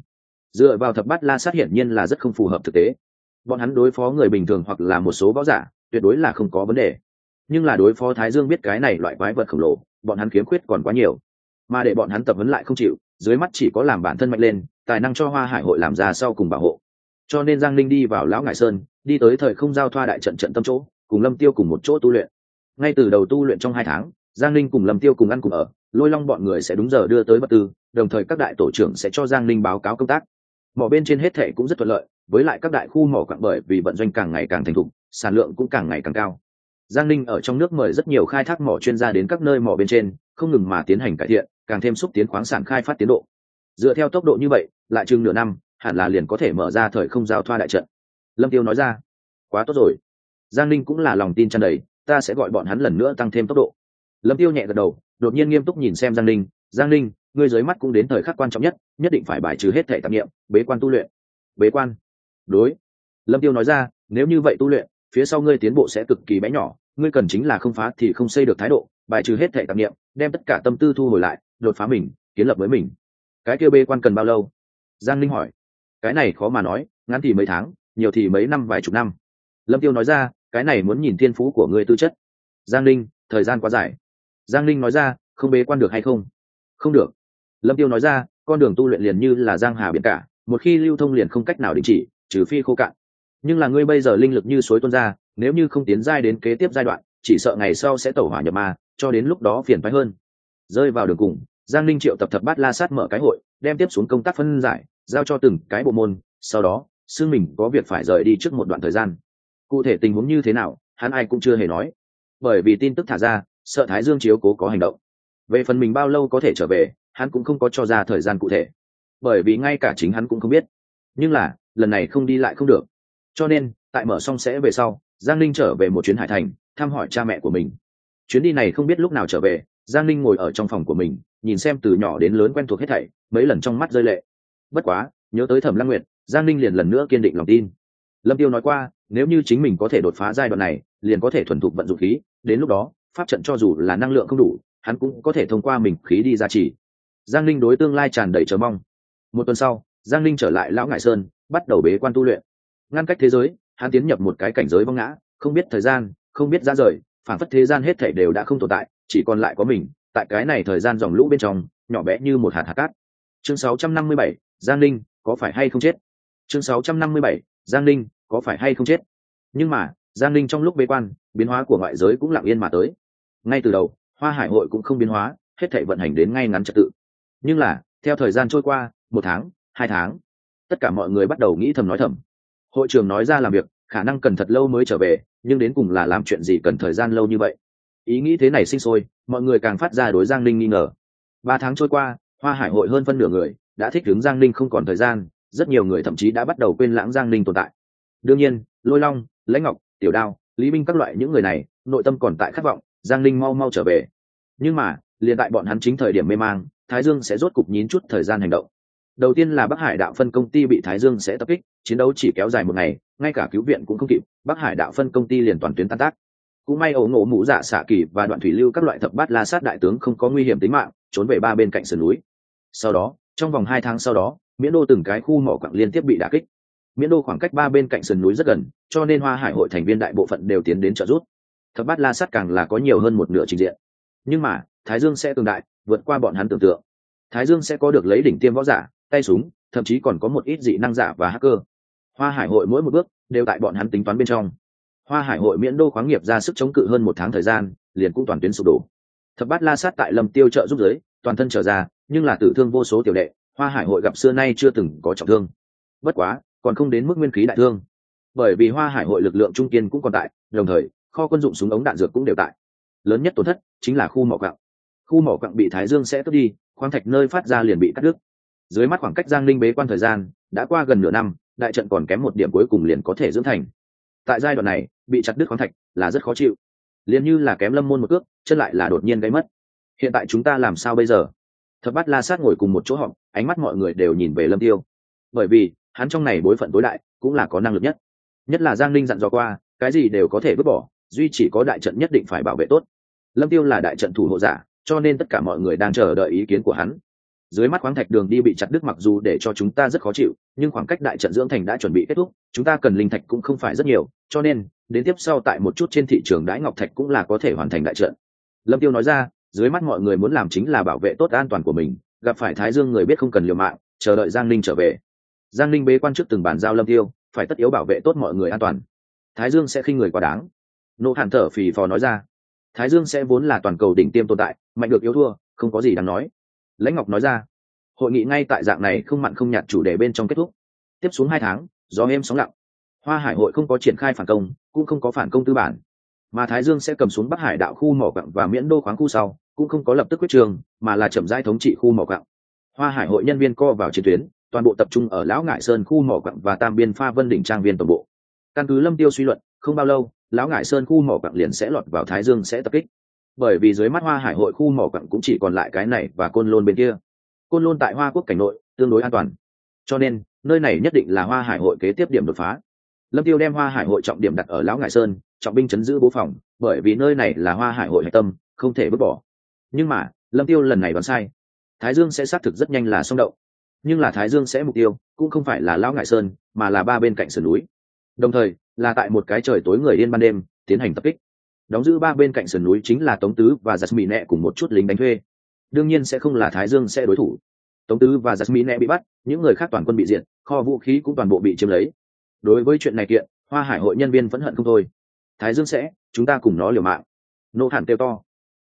Dựa vào thập bát la sát hiển nhiên là rất không phù hợp thực tế bọn hắn đối phó người bình thường hoặc là một số võ giả, tuyệt đối là không có vấn đề. Nhưng là đối phó thái dương biết cái này loại quái vật khổng lồ, bọn hắn kiếm khuyết còn quá nhiều. Mà để bọn hắn tập vấn lại không chịu, dưới mắt chỉ có làm bản thân mạnh lên, tài năng cho hoa hải hội làm ra sau cùng bảo hộ. Cho nên giang linh đi vào lão ngải sơn, đi tới thời không giao thoa đại trận trận tâm chỗ, cùng lâm tiêu cùng một chỗ tu luyện. Ngay từ đầu tu luyện trong hai tháng, giang linh cùng lâm tiêu cùng ăn cùng ở, lôi long bọn người sẽ đúng giờ đưa tới vật tư, đồng thời các đại tổ trưởng sẽ cho giang linh báo cáo công tác. Mỏ bên trên hết thể cũng rất thuận lợi với lại các đại khu mỏ quặng bởi vì vận doanh càng ngày càng thành thục, sản lượng cũng càng ngày càng cao. Giang ninh ở trong nước mời rất nhiều khai thác mỏ chuyên gia đến các nơi mỏ bên trên, không ngừng mà tiến hành cải thiện, càng thêm xúc tiến khoáng sản khai phát tiến độ. Dựa theo tốc độ như vậy, lại chừng nửa năm, hẳn là liền có thể mở ra thời không giao thoa đại trận. Lâm tiêu nói ra, quá tốt rồi. Giang ninh cũng là lòng tin tràn đầy, ta sẽ gọi bọn hắn lần nữa tăng thêm tốc độ. Lâm tiêu nhẹ gật đầu, đột nhiên nghiêm túc nhìn xem giang ninh giang ninh, ngươi dưới mắt cũng đến thời khắc quan trọng nhất nhất định phải bài trừ hết thể tạp nghiệm, bế quan tu luyện. Bế quan? Đối. Lâm tiêu nói ra, nếu như vậy tu luyện, phía sau ngươi tiến bộ sẽ cực kỳ bé nhỏ, ngươi cần chính là không phá thì không xây được thái độ, bài trừ hết thể tạp nghiệm đem tất cả tâm tư thu hồi lại, đột phá mình, kiến lập với mình. Cái kia bê quan cần bao lâu? Giang linh hỏi. Cái này khó mà nói, ngắn thì mấy tháng, nhiều thì mấy năm vài chục năm. Lâm tiêu nói ra, cái này muốn nhìn thiên phú của ngươi tư chất. Giang linh thời gian quá dài. Giang linh nói ra, không bế quan được hay không? Không được. Lâm tiêu nói ra, con đường tu luyện liền như là giang hà biển cả, một khi lưu thông liền không cách nào đình chỉ trừ phi khô cạn. Nhưng là ngươi bây giờ linh lực như suối tuôn ra, nếu như không tiến giai đến kế tiếp giai đoạn, chỉ sợ ngày sau sẽ tẩu hỏa nhập ma, cho đến lúc đó phiền phái hơn. Rơi vào đường cùng, giang linh triệu tập thập bát la sát mở cái hội, đem tiếp xuống công tác phân giải, giao cho từng cái bộ môn, sau đó sư mình có việc phải rời đi trước một đoạn thời gian. Cụ thể tình huống như thế nào, hắn ai cũng chưa hề nói. Bởi vì tin tức thả ra, sợ thái dương chiếu cố có hành động. Về phần mình bao lâu có thể trở về, hắn cũng không có cho ra thời gian cụ thể. Bởi vì ngay cả chính hắn cũng không biết. Nhưng là lần này không đi lại không được. Cho nên, tại mở xong sẽ về sau, giang linh trở về một chuyến hải thành, thăm hỏi cha mẹ của mình. Chuyến đi này không biết lúc nào trở về, giang linh ngồi ở trong phòng của mình, nhìn xem từ nhỏ đến lớn quen thuộc hết thảy, mấy lần trong mắt rơi lệ. Bất quá, nhớ tới thẩm lăng nguyệt, giang linh liền lần nữa kiên định lòng tin. Lâm tiêu nói qua, nếu như chính mình có thể đột phá giai đoạn này, liền có thể thuần thục vận dụng khí, đến lúc đó, pháp trận cho dù là năng lượng không đủ, hắn cũng có thể thông qua mình khí đi ra chỉ giang linh đối tương lai tràn đầy chờ mong. Một tuần sau giang linh trở lại lão ngại sơn bắt đầu bế quan tu luyện. Ngăn cách thế giới hắn tiến nhập một cái cảnh giới vong ngã không biết thời gian không biết ra rời phản phất thế gian hết thể đều đã không tồn tại chỉ còn lại có mình tại cái này thời gian dòng lũ bên trong nhỏ bé như một hạt hạt cát. Chương 657, giang linh có phải hay không chết? Chương 657, giang linh có phải hay không chết? Nhưng mà giang linh trong lúc bế quan biến hóa của ngoại giới cũng lặng yên mà tới. Ngay từ đầu hoa hải hội cũng không biến hóa hết thể vận hành đến ngay ngắn trật tự. Nhưng là theo thời gian trôi qua một tháng hai tháng. Tất cả mọi người bắt đầu nghĩ thầm nói thầm. Hội trường nói ra làm việc, khả năng cần thật lâu mới trở về, nhưng đến cùng là làm chuyện gì cần thời gian lâu như vậy? Ý nghĩ thế này sinh sôi, mọi người càng phát ra đối giang linh nghi ngờ. Ba tháng trôi qua, hoa hải hội hơn phân nửa người đã thích ứng giang linh không còn thời gian, rất nhiều người thậm chí đã bắt đầu quên lãng giang linh tồn tại. Đương nhiên, lôi long, lãnh ngọc, tiểu đao, lý minh các loại những người này, nội tâm còn tại khát vọng, giang linh mau mau trở về. Nhưng mà, liền tại bọn hắn chính thời điểm mê mang, thái dương sẽ rốt cục nhín chút thời gian hành động đầu tiên là bắc hải đạo phân công ty bị thái dương sẽ tập kích, chiến đấu chỉ kéo dài một ngày, ngay cả cứu viện cũng không kịp, bắc hải đạo phân công ty liền toàn tuyến tan tác. Cũng may ấu ngộ mũ dạ xạ kỳ và đoạn thủy lưu các loại thập bát la sát đại tướng không có nguy hiểm tính mạng, trốn về ba bên cạnh sườn núi. Sau đó, trong vòng hai tháng sau đó, miễn đô từng cái khu mỏ quặng liên tiếp bị đả kích. Miễn đô khoảng cách ba bên cạnh sườn núi rất gần, cho nên hoa hải hội thành viên đại bộ phận đều tiến đến trợ giúp. Thập bát la sát càng là có nhiều hơn một nửa trình diện. Nhưng mà, thái dương sẽ tương đại, vượt qua bọn hắn tưởng tượng. Thái dương sẽ có được lấy đỉnh tiêm võ giả tay súng, thậm chí còn có một ít dị năng giả và hacker. Hoa hải hội mỗi một bước đều tại bọn hắn tính toán bên trong. Hoa hải hội miễn đô khoáng nghiệp ra sức chống cự hơn một tháng thời gian, liền cũng toàn tuyến sụp đổ. Thập bát la sát tại lâm tiêu trợ giúp giới, toàn thân trở ra, nhưng là tử thương vô số tiểu đệ, hoa hải hội gặp xưa nay chưa từng có trọng thương. Bất quá, còn không đến mức nguyên khí đại thương. Bởi vì hoa hải hội lực lượng trung kiên cũng còn tại, đồng thời, kho quân dụng súng ống đạn dược cũng đều tại. Lớn nhất tổn thất chính là khu mỏ quặng. Khu mỏ quặng bị thái dương sẽ cướp đi, khoáng thạch nơi phát ra liền bị cắt đứt dưới mắt khoảng cách giang linh bế quan thời gian, đã qua gần nửa năm, đại trận còn kém một điểm cuối cùng liền có thể dưỡng thành. Tại giai đoạn này, bị chặt đứt khoáng thạch là rất khó chịu. Liền như là kém lâm môn một cước, chân lại là đột nhiên gây mất. Hiện tại chúng ta làm sao bây giờ? Thập bát la sát ngồi cùng một chỗ họp, ánh mắt mọi người đều nhìn về lâm tiêu. Bởi vì, hắn trong này bối phận tối đại, cũng là có năng lực nhất. Nhất là giang linh dặn dò qua, cái gì đều có thể vứt bỏ, duy chỉ có đại trận nhất định phải bảo vệ tốt. Lâm tiêu là đại trận thủ hộ giả, cho nên tất cả mọi người đang chờ đợi ý kiến của hắn dưới mắt khoáng thạch đường đi bị chặt đứt mặc dù để cho chúng ta rất khó chịu, nhưng khoảng cách đại trận dưỡng thành đã chuẩn bị kết thúc, chúng ta cần linh thạch cũng không phải rất nhiều, cho nên, đến tiếp sau tại một chút trên thị trường đãi ngọc thạch cũng là có thể hoàn thành đại trận. Lâm tiêu nói ra, dưới mắt mọi người muốn làm chính là bảo vệ tốt an toàn của mình, gặp phải thái dương người biết không cần liều mạng, chờ đợi giang ninh trở về. Giang ninh bế quan trước từng bàn giao lâm tiêu, phải tất yếu bảo vệ tốt mọi người an toàn. Thái dương sẽ khi người quá đáng. Nô hàn thở phì phò nói ra, thái dương sẽ vốn là toàn cầu đỉnh tiêm tồn tại, mạnh được yếu thua, không có gì đáng nói lãnh ngọc nói ra, hội nghị ngay tại dạng này không mặn không nhạt chủ đề bên trong kết thúc. Tiếp xuống hai tháng, gió êm sóng lặng. Hoa hải hội không có triển khai phản công, cũng không có phản công tư bản. Mà thái dương sẽ cầm xuống bắc hải đạo khu mỏ quặng và miễn đô khoáng khu sau, cũng không có lập tức quyết trường, mà là chậm rãi thống trị khu mỏ quặng. Hoa hải hội nhân viên co vào chiến tuyến, toàn bộ tập trung ở lão Ngải sơn khu mỏ quặng và tam biên pha vân đỉnh trang viên toàn bộ. Căn cứ lâm tiêu suy luận, không bao lâu, lão Ngải sơn khu mỏ quặng liền sẽ lọt vào thái dương sẽ tập kích bởi vì dưới mắt hoa hải hội khu mỏ quặng cũng chỉ còn lại cái này và côn lôn bên kia. Côn lôn tại hoa quốc cảnh nội, tương đối an toàn. Cho nên, nơi này nhất định là hoa hải hội kế tiếp điểm đột phá. Lâm tiêu đem hoa hải hội trọng điểm đặt ở lão ngại sơn, trọng binh chấn giữ bố phòng, bởi vì nơi này là hoa hải hội hạch tâm, không thể vứt bỏ. Nhưng mà, lâm tiêu lần này đoán sai. Thái dương sẽ xác thực rất nhanh là song động. Nhưng là thái dương sẽ mục tiêu, cũng không phải là lão ngại sơn, mà là ba bên cạnh sườn núi. Đồng thời, là tại một cái trời tối người yên ban đêm, tiến hành tập kích đóng giữ ba bên cạnh sườn núi chính là tống tứ và giặc mỹ nẹ cùng một chút lính đánh thuê. Đương nhiên sẽ không là thái dương sẽ đối thủ. Tống tứ và giặc mỹ nẹ bị bắt, những người khác toàn quân bị diệt, kho vũ khí cũng toàn bộ bị chiếm lấy. Đối với chuyện này kiện, hoa hải hội nhân viên vẫn hận không thôi. Thái dương sẽ, chúng ta cùng nó liều mạng. Nô hẳn kêu to.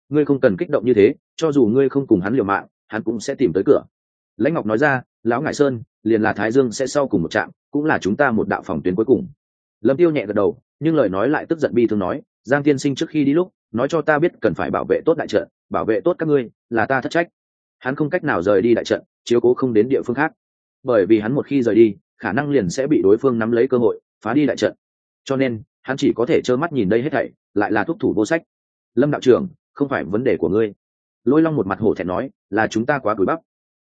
Ngươi không cần kích động như thế, cho dù ngươi không cùng hắn liều mạng, hắn cũng sẽ tìm tới cửa. Lãnh ngọc nói ra, lão ngải sơn, liền là thái dương sẽ sau cùng một trạm, cũng là chúng ta một đạo phòng tuyến cuối cùng. Lâm tiêu nhẹ gật đầu, nhưng lời nói lại tức giận bi thương nói giang tiên sinh trước khi đi lúc, nói cho ta biết cần phải bảo vệ tốt đại trận, bảo vệ tốt các ngươi, là ta thất trách. Hắn không cách nào rời đi đại trận, chiếu cố không đến địa phương khác. Bởi vì hắn một khi rời đi, khả năng liền sẽ bị đối phương nắm lấy cơ hội, phá đi đại trận. Cho nên, hắn chỉ có thể trơ mắt nhìn đây hết thảy, lại là thúc thủ vô sách. Lâm đạo trưởng, không phải vấn đề của ngươi. Lôi long một mặt hổ thẹn nói, là chúng ta quá cúi bắp.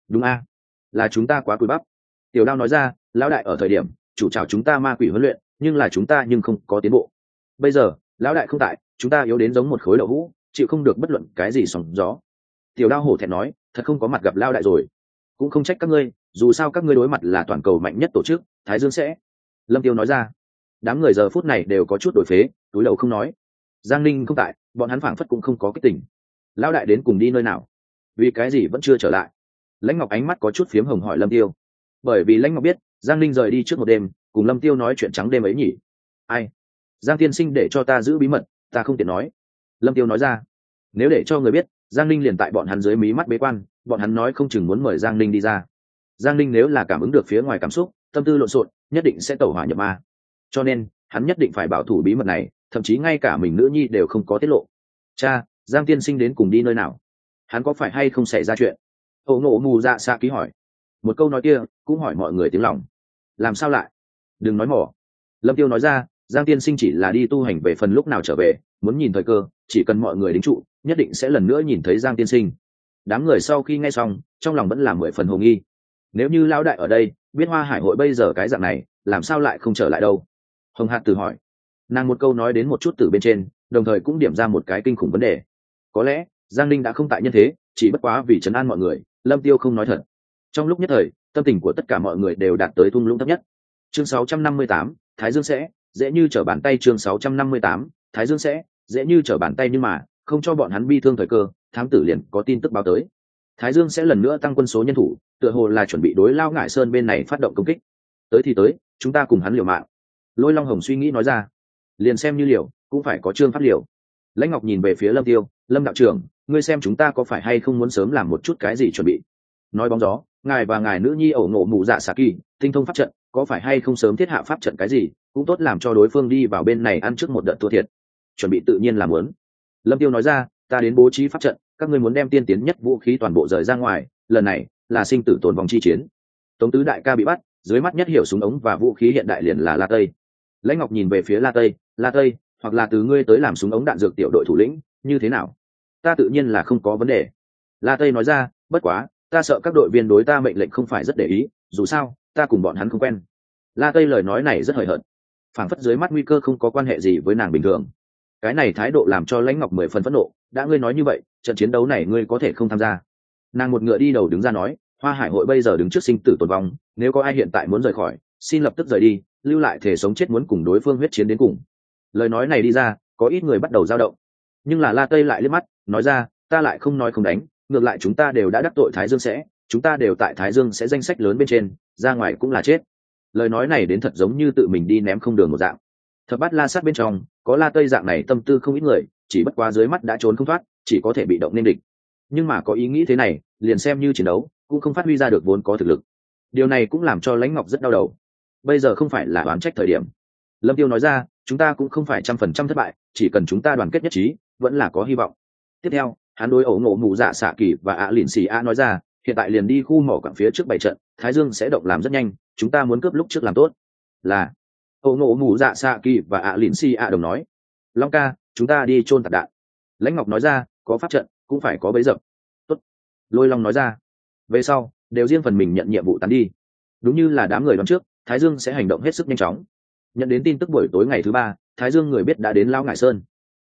Đúng a, là chúng ta quá cúi bắp. Tiểu đao nói ra, lão đại ở thời điểm, chủ trào chúng ta ma quỷ huấn luyện, nhưng là chúng ta nhưng không có tiến bộ. Bây giờ lão đại không tại, chúng ta yếu đến giống một khối đậu hũ, chịu không được bất luận cái gì sóng gió. Tiểu đao hổ thẹn nói, thật không có mặt gặp lao đại rồi. Cũng không trách các ngươi, dù sao các ngươi đối mặt là toàn cầu mạnh nhất tổ chức, thái dương sẽ. Lâm tiêu nói ra. Đám người giờ phút này đều có chút đổi phế, túi đầu không nói. Giang ninh không tại, bọn hắn phảng phất cũng không có cái tình. Lão đại đến cùng đi nơi nào? Vì cái gì vẫn chưa trở lại? Lãnh ngọc ánh mắt có chút phiếm hồng hỏi lâm tiêu. Bởi vì lãnh ngọc biết, giang ninh rời đi trước một đêm, cùng lâm tiêu nói chuyện trắng đêm ấy nhỉ. Ai? Giang tiên sinh để cho ta giữ bí mật, ta không tiện nói. Lâm tiêu nói ra. Nếu để cho người biết, giang ninh liền tại bọn hắn dưới mí mắt bế quan, bọn hắn nói không chừng muốn mời giang ninh đi ra. Giang ninh nếu là cảm ứng được phía ngoài cảm xúc, tâm tư lộn xộn, nhất định sẽ tẩu hỏa nhập ma. Cho nên, hắn nhất định phải bảo thủ bí mật này, thậm chí ngay cả mình nữ nhi đều không có tiết lộ. Cha, giang tiên sinh đến cùng đi nơi nào? Hắn có phải hay không xảy ra chuyện? Ẩu nộ mù dạ xa ký hỏi. Một câu nói kia cũng hỏi mọi người tiếng lòng. Làm sao lại? Đừng nói mỏ. Lâm tiêu nói ra giang tiên sinh chỉ là đi tu hành về phần lúc nào trở về muốn nhìn thời cơ chỉ cần mọi người đính trụ nhất định sẽ lần nữa nhìn thấy giang tiên sinh. Đám người sau khi nghe xong trong lòng vẫn là mười phần hồ nghi. Nếu như lão đại ở đây biết hoa hải hội bây giờ cái dạng này làm sao lại không trở lại đâu? Hồng hạt từ hỏi. Nàng một câu nói đến một chút từ bên trên đồng thời cũng điểm ra một cái kinh khủng vấn đề. Có lẽ giang ninh đã không tại nhân thế chỉ bất quá vì chấn an mọi người lâm tiêu không nói thật. Trong lúc nhất thời tâm tình của tất cả mọi người đều đạt tới thung lũng thấp nhất. Chương 658, thái dương sẽ dễ như trở bàn tay chương 658, thái dương sẽ dễ như trở bàn tay nhưng mà không cho bọn hắn bi thương thời cơ thám tử liền có tin tức báo tới. Thái dương sẽ lần nữa tăng quân số nhân thủ tựa hồ là chuẩn bị đối lao ngại sơn bên này phát động công kích. Tới thì tới chúng ta cùng hắn liều mạng. Lôi long hồng suy nghĩ nói ra. Liền xem như liều cũng phải có trương phát liều. Lãnh ngọc nhìn về phía lâm tiêu lâm đạo trưởng ngươi xem chúng ta có phải hay không muốn sớm làm một chút cái gì chuẩn bị? Nói bóng gió ngài và ngài nữ nhi ẩu nộ mù dạ xà kỳ tinh thông pháp trận có phải hay không sớm thiết hạ pháp trận cái gì? Cũng tốt làm cho đối phương đi vào bên này ăn trước một đợt thua thiệt. Chuẩn bị tự nhiên làm lớn lâm tiêu nói ra, ta đến bố trí pháp trận, các ngươi muốn đem tiên tiến nhất vũ khí toàn bộ rời ra ngoài, lần này là sinh tử tồn vòng chi chiến. Tống tứ đại ca bị bắt, dưới mắt nhất hiểu súng ống và vũ khí hiện đại liền là la tây. Lãnh ngọc nhìn về phía la tây la tây, hoặc là từ ngươi tới làm súng ống đạn dược tiểu đội thủ lĩnh, như thế nào? Ta tự nhiên là không có vấn đề. La tây nói ra, bất quá, ta sợ các đội viên đối ta mệnh lệnh không phải rất để ý, dù sao, ta cùng bọn hắn không quen. La tây lời nói này rất hời hợt phảng phất dưới mắt nguy cơ không có quan hệ gì với nàng bình thường. Cái này thái độ làm cho lãnh ngọc mười phần phẫn nộ, đã ngươi nói như vậy, trận chiến đấu này ngươi có thể không tham gia. Nàng một ngựa đi đầu đứng ra nói, hoa hải hội bây giờ đứng trước sinh tử tồn vong, nếu có ai hiện tại muốn rời khỏi, xin lập tức rời đi, lưu lại thể sống chết muốn cùng đối phương huyết chiến đến cùng. Lời nói này đi ra, có ít người bắt đầu dao động. Nhưng là la tây lại liếc mắt, nói ra, ta lại không nói không đánh, ngược lại chúng ta đều đã đắc tội thái dương sẽ, chúng ta đều tại thái dương sẽ danh sách lớn bên trên, ra ngoài cũng là chết lời nói này đến thật giống như tự mình đi ném không đường một dạng. Thập bát la sát bên trong, có la tây dạng này tâm tư không ít người, chỉ bất quá dưới mắt đã trốn không thoát, chỉ có thể bị động nên địch. Nhưng mà có ý nghĩ thế này, liền xem như chiến đấu, cũng không phát huy ra được vốn có thực lực. Điều này cũng làm cho lãnh ngọc rất đau đầu. Bây giờ không phải là đoán trách thời điểm. Lâm tiêu nói ra, chúng ta cũng không phải trăm phần trăm thất bại, chỉ cần chúng ta đoàn kết nhất trí, vẫn là có hy vọng. Tiếp theo, hắn đối ổ ngộ mù dạ xạ kỳ và ạ lìn xì a nói ra, hiện tại liền đi khu mỏ cảng phía trước bảy trận, thái dương sẽ động làm rất nhanh chúng ta muốn cướp lúc trước làm tốt. Là ô ngộ mù dạ xạ kỳ và ạ lìn xì ạ đồng nói. Long ca, chúng ta đi chôn tạc đạn. Lãnh ngọc nói ra, có pháp trận, cũng phải có bấy dập. Tốt. lôi long nói ra. Về sau, đều riêng phần mình nhận nhiệm vụ tán đi. Đúng như là đám người đón trước, thái dương sẽ hành động hết sức nhanh chóng. Nhận đến tin tức buổi tối ngày thứ ba, thái dương người biết đã đến lão ngải sơn.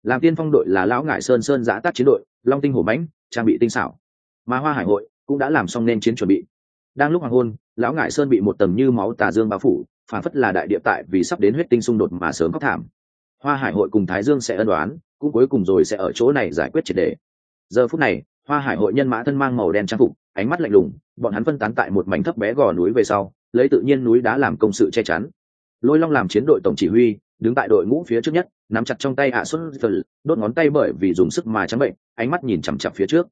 Làm tiên phong đội là lão ngải sơn sơn giã tác chiến đội, long tinh hổ mãnh, trang bị tinh xảo. Mà hoa hải hội cũng đã làm xong nên chiến chuẩn bị đang lúc hoàng hôn, lão ngải sơn bị một tầng như máu tà dương bao phủ phản phất là đại địa tại vì sắp đến huyết tinh xung đột mà sớm khóc thảm. Hoa hải hội cùng thái dương sẽ ân đoán cũng cuối cùng rồi sẽ ở chỗ này giải quyết triệt đề giờ phút này, hoa hải hội nhân mã thân mang màu đen trang phục, ánh mắt lạnh lùng, bọn hắn phân tán tại một mảnh thấp bé gò núi về sau, lấy tự nhiên núi đá làm công sự che chắn. Lôi long làm chiến đội tổng chỉ huy, đứng tại đội ngũ phía trước nhất, nắm chặt trong tay hạ xuân đốt ngón tay bởi vì dùng sức mà trắng bệnh, ánh mắt nhìn chằm chặp phía trước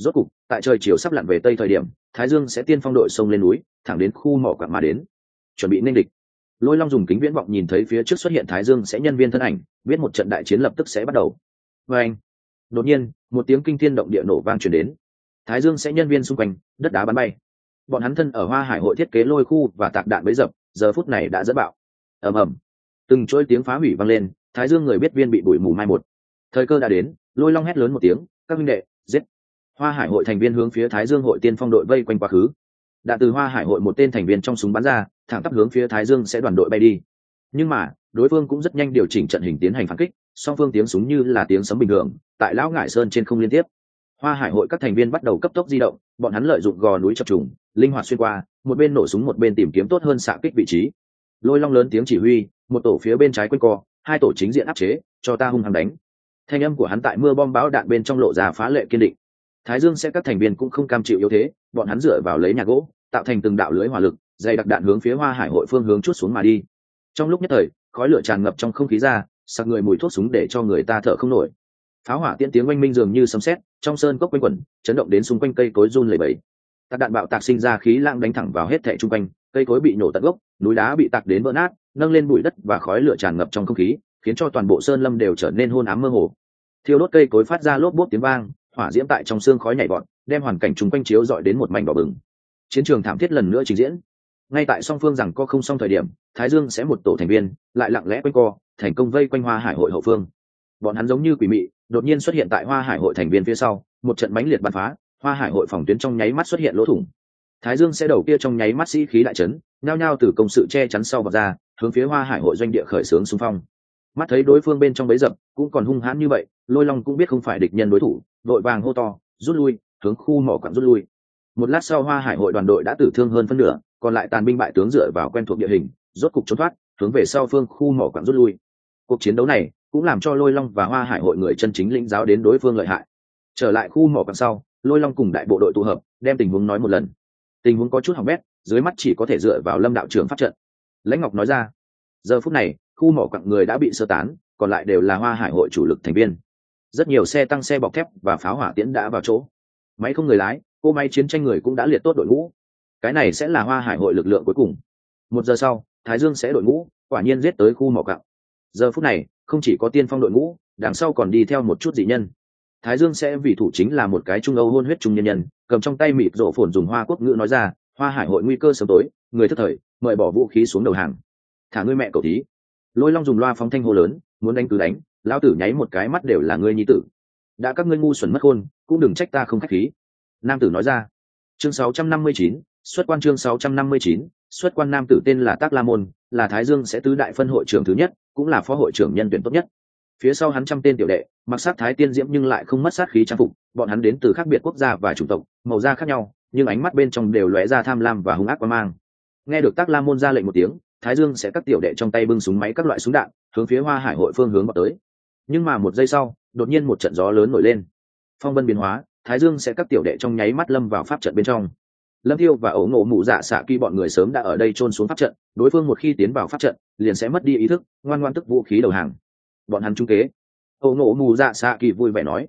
rốt cục, tại trời chiều sắp lặn về tây thời điểm, thái dương sẽ tiên phong đội sông lên núi, thẳng đến khu mỏ quặng mà đến. Chuẩn bị nên địch. Lôi long dùng kính viễn vọng nhìn thấy phía trước xuất hiện thái dương sẽ nhân viên thân ảnh, biết một trận đại chiến lập tức sẽ bắt đầu. Và anh, đột nhiên, một tiếng kinh thiên động địa nổ vang chuyển đến. Thái dương sẽ nhân viên xung quanh, đất đá bắn bay. Bọn hắn thân ở hoa hải hội thiết kế lôi khu và tạc đạn bấy dập, giờ phút này đã dẫn bạo. Ầm ầm. Từng chuỗi tiếng phá hủy vang lên, thái dương người biết viên bị bụi mù mai một. Thời cơ đã đến, lôi long hét lớn một tiếng, các minh đệ hoa hải hội thành viên hướng phía thái dương hội tiên phong đội vây quanh quá khứ. Đạn từ hoa hải hội một tên thành viên trong súng bắn ra, thẳng tắp hướng phía thái dương sẽ đoàn đội bay đi. Nhưng mà, đối phương cũng rất nhanh điều chỉnh trận hình tiến hành phản kích, song phương tiếng súng như là tiếng sấm bình thường, tại lão ngải sơn trên không liên tiếp. Hoa hải hội các thành viên bắt đầu cấp tốc di động, bọn hắn lợi dụng gò núi chập trùng, linh hoạt xuyên qua, một bên nổ súng một bên tìm kiếm tốt hơn xạ kích vị trí. Lôi long lớn tiếng chỉ huy, một tổ phía bên trái quanh co, hai tổ chính diện áp chế, cho ta hung hăng đánh. Thanh âm của hắn tại mưa bom bão đạn bên trong lộ ra phá lệ kiên định thái dương sẽ các thành viên cũng không cam chịu yếu thế, bọn hắn dựa vào lấy nhà gỗ, tạo thành từng đạo lưới hỏa lực, dày đặc đạn hướng phía hoa hải hội phương hướng chút xuống mà đi. Trong lúc nhất thời, khói lửa tràn ngập trong không khí ra, sặc người mùi thuốc súng để cho người ta thở không nổi. Pháo hỏa tiễn tiếng oanh minh dường như sấm sét, trong sơn cốc quanh quẩn, chấn động đến xung quanh cây cối run lẩy bẩy. Các đạn bạo tạc sinh ra khí lãng đánh thẳng vào hết thẻ chung quanh, cây cối bị nổ tận gốc, núi đá bị tạc đến vỡ nát, nâng lên bụi đất và khói lửa tràn ngập trong không khí, khiến cho toàn bộ sơn lâm đều trở nên hôn ám mơ hồ. Thiêu đốt cây cối phát ra lốp bốt tiếng vang hỏa diễm tại trong xương khói nhảy vọt, đem hoàn cảnh chung quanh chiếu dọi đến một mảnh đỏ bừng. Chiến trường thảm thiết lần nữa trình diễn. Ngay tại song phương rằng co không xong thời điểm, thái dương sẽ một tổ thành viên, lại lặng lẽ quanh co, thành công vây quanh hoa hải hội hậu phương. Bọn hắn giống như quỷ mị, đột nhiên xuất hiện tại hoa hải hội thành viên phía sau, một trận mãnh liệt bắn phá, hoa hải hội phòng tuyến trong nháy mắt xuất hiện lỗ thủng. Thái dương sẽ đầu kia trong nháy mắt sĩ khí đại trấn nhao nhao từ công sự che chắn sau vào ra, hướng phía hoa hải hội doanh địa khởi xướng xung phong mắt thấy đối phương bên trong bấy dập, cũng còn hung hãn như vậy, lôi long cũng biết không phải địch nhân đối thủ đội vàng hô to, rút lui, hướng khu mỏ quặng rút lui. Một lát sau hoa hải hội đoàn đội đã tử thương hơn phân nửa, còn lại tàn binh bại tướng dựa vào quen thuộc địa hình, rốt cục trốn thoát, hướng về sau phương khu mỏ quặng rút lui. Cuộc chiến đấu này cũng làm cho lôi long và hoa hải hội người chân chính lĩnh giáo đến đối phương lợi hại. Trở lại khu mỏ quặng sau, lôi long cùng đại bộ đội tụ hợp, đem tình huống nói một lần. Tình huống có chút hỏng bét, dưới mắt chỉ có thể dựa vào lâm đạo trưởng pháp trận. Lãnh ngọc nói ra, giờ phút này khu mỏ quặng người đã bị sơ tán, còn lại đều là hoa hải hội chủ lực thành viên. Rất nhiều xe tăng xe bọc thép và pháo hỏa tiễn đã vào chỗ. Máy không người lái, cô máy chiến tranh người cũng đã liệt tốt đội ngũ. Cái này sẽ là hoa hải hội lực lượng cuối cùng. Một giờ sau, thái dương sẽ đội ngũ, quả nhiên giết tới khu mỏ cặng giờ phút này, không chỉ có tiên phong đội ngũ, đằng sau còn đi theo một chút dị nhân. Thái dương sẽ vì thủ chính là một cái trung âu hôn huyết trung nhân nhân, cầm trong tay mịt rổ phồn dùng hoa quốc ngữ nói ra, hoa hải hội nguy cơ sớm tối, người thất thời, mời bỏ vũ khí xuống đầu hàng. Thả ngươi mẹ cầu thí lôi long dùng loa phóng thanh hô lớn muốn đánh cứ đánh lão tử nháy một cái mắt đều là ngươi nhi tử. Đã các ngươi ngu xuẩn mất khôn cũng đừng trách ta không khách khí. Nam tử nói ra. Chương 659, xuất quan chương 659, xuất quan nam tử tên là tác la môn là thái dương sẽ tứ đại phân hội trưởng thứ nhất cũng là phó hội trưởng nhân tuyển tốt nhất. Phía sau hắn trăm tên tiểu đệ mặc sát thái tiên diễm nhưng lại không mất sát khí trang phục bọn hắn đến từ khác biệt quốc gia và chủng tộc màu da khác nhau nhưng ánh mắt bên trong đều lóe ra tham lam và hung ác quan mang. Nghe được tác la môn ra lệnh một tiếng thái dương sẽ cắt tiểu đệ trong tay bưng súng máy các loại súng đạn, hướng phía hoa hải hội phương hướng vào tới. Nhưng mà một giây sau, đột nhiên một trận gió lớn nổi lên. Phong vân biến hóa, thái dương sẽ cắt tiểu đệ trong nháy mắt lâm vào pháp trận bên trong. Lâm tiêu và ấu ngộ mụ dạ xạ kỳ bọn người sớm đã ở đây trôn xuống pháp trận, đối phương một khi tiến vào pháp trận, liền sẽ mất đi ý thức, ngoan ngoan tức vũ khí đầu hàng. Bọn hắn trung kế. Ấu ngộ mụ dạ xạ kỳ vui vẻ nói.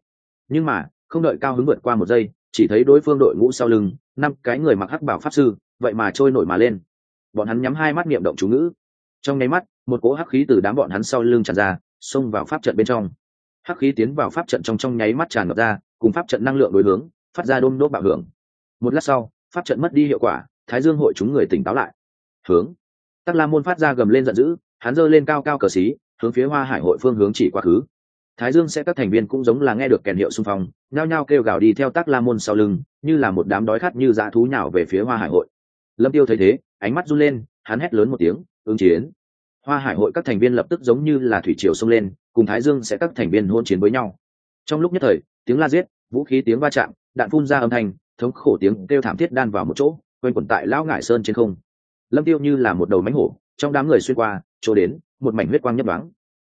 Nhưng mà, không đợi cao hứng vượt qua một giây, chỉ thấy đối phương đội ngũ sau lưng, năm cái người mặc hắc bảo pháp sư, vậy mà trôi nổi mà lên bọn hắn nhắm hai mắt niệm động chú ngữ. Trong nháy mắt, một cỗ hắc khí từ đám bọn hắn sau lưng tràn ra, xông vào pháp trận bên trong. Hắc khí tiến vào pháp trận trong trong nháy mắt tràn ngập ra, cùng pháp trận năng lượng đối hướng, phát ra đôm đốt bạo hưởng. Một lát sau, pháp trận mất đi hiệu quả, thái dương hội chúng người tỉnh táo lại. Hướng. Tắc la môn phát ra gầm lên giận dữ, hắn giơ lên cao cao cờ xí, hướng phía hoa hải hội phương hướng chỉ quá khứ. Thái dương sẽ các thành viên cũng giống là nghe được kèn hiệu xung phong, nhao nhao kêu gào đi theo tắc la môn sau lưng, như là một đám đói khát như dã thú nhào về phía hoa hải hội lâm tiêu thấy thế, ánh mắt run lên, hắn hét lớn một tiếng, ứng chiến. Hoa hải hội các thành viên lập tức giống như là thủy triều xông lên, cùng thái dương sẽ các thành viên hôn chiến với nhau. Trong lúc nhất thời, tiếng la giết, vũ khí tiếng va chạm, đạn phun ra âm thanh, thống khổ tiếng kêu thảm thiết đan vào một chỗ, quanh quẩn tại lão ngải sơn trên không. Lâm tiêu như là một đầu mánh hổ, trong đám người xuyên qua, chỗ đến, một mảnh huyết quang nhấp đoáng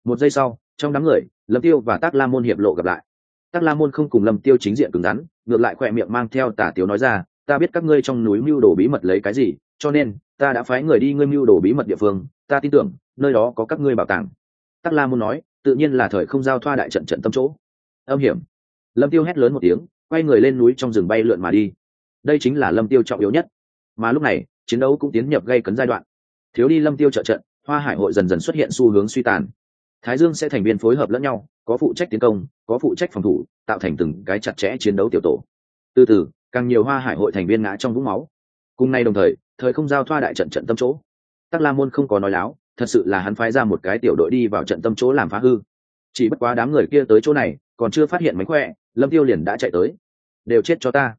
một giây sau, trong đám người, lâm tiêu và tác la môn hiệp lộ gặp lại. Tác la môn không cùng lâm tiêu chính diện cứng rắn, ngược lại khỏe miệng mang theo tả tiếu nói ra ta biết các ngươi trong núi mưu đồ bí mật lấy cái gì, cho nên, ta đã phái người đi ngươi mưu đồ bí mật địa phương, ta tin tưởng, nơi đó có các ngươi bảo tàng. Tắc la muốn nói, tự nhiên là thời không giao thoa đại trận trận tâm chỗ. Âm hiểm. Lâm tiêu hét lớn một tiếng, quay người lên núi trong rừng bay lượn mà đi. Đây chính là lâm tiêu trọng yếu nhất. Mà lúc này, chiến đấu cũng tiến nhập gây cấn giai đoạn. Thiếu đi lâm tiêu trợ trận, hoa hải hội dần dần xuất hiện xu hướng suy tàn. Thái dương sẽ thành viên phối hợp lẫn nhau, có phụ trách tiến công, có phụ trách phòng thủ, tạo thành từng cái chặt chẽ chiến đấu tiểu tổ. Từ từ càng nhiều hoa hải hội thành viên ngã trong vũng máu. Cùng nay đồng thời thời không giao thoa đại trận trận tâm chỗ. Tắc la môn không có nói láo, thật sự là hắn phái ra một cái tiểu đội đi vào trận tâm chỗ làm phá hư. Chỉ bất quá đám người kia tới chỗ này, còn chưa phát hiện mánh khỏe, lâm tiêu liền đã chạy tới. Đều chết cho ta.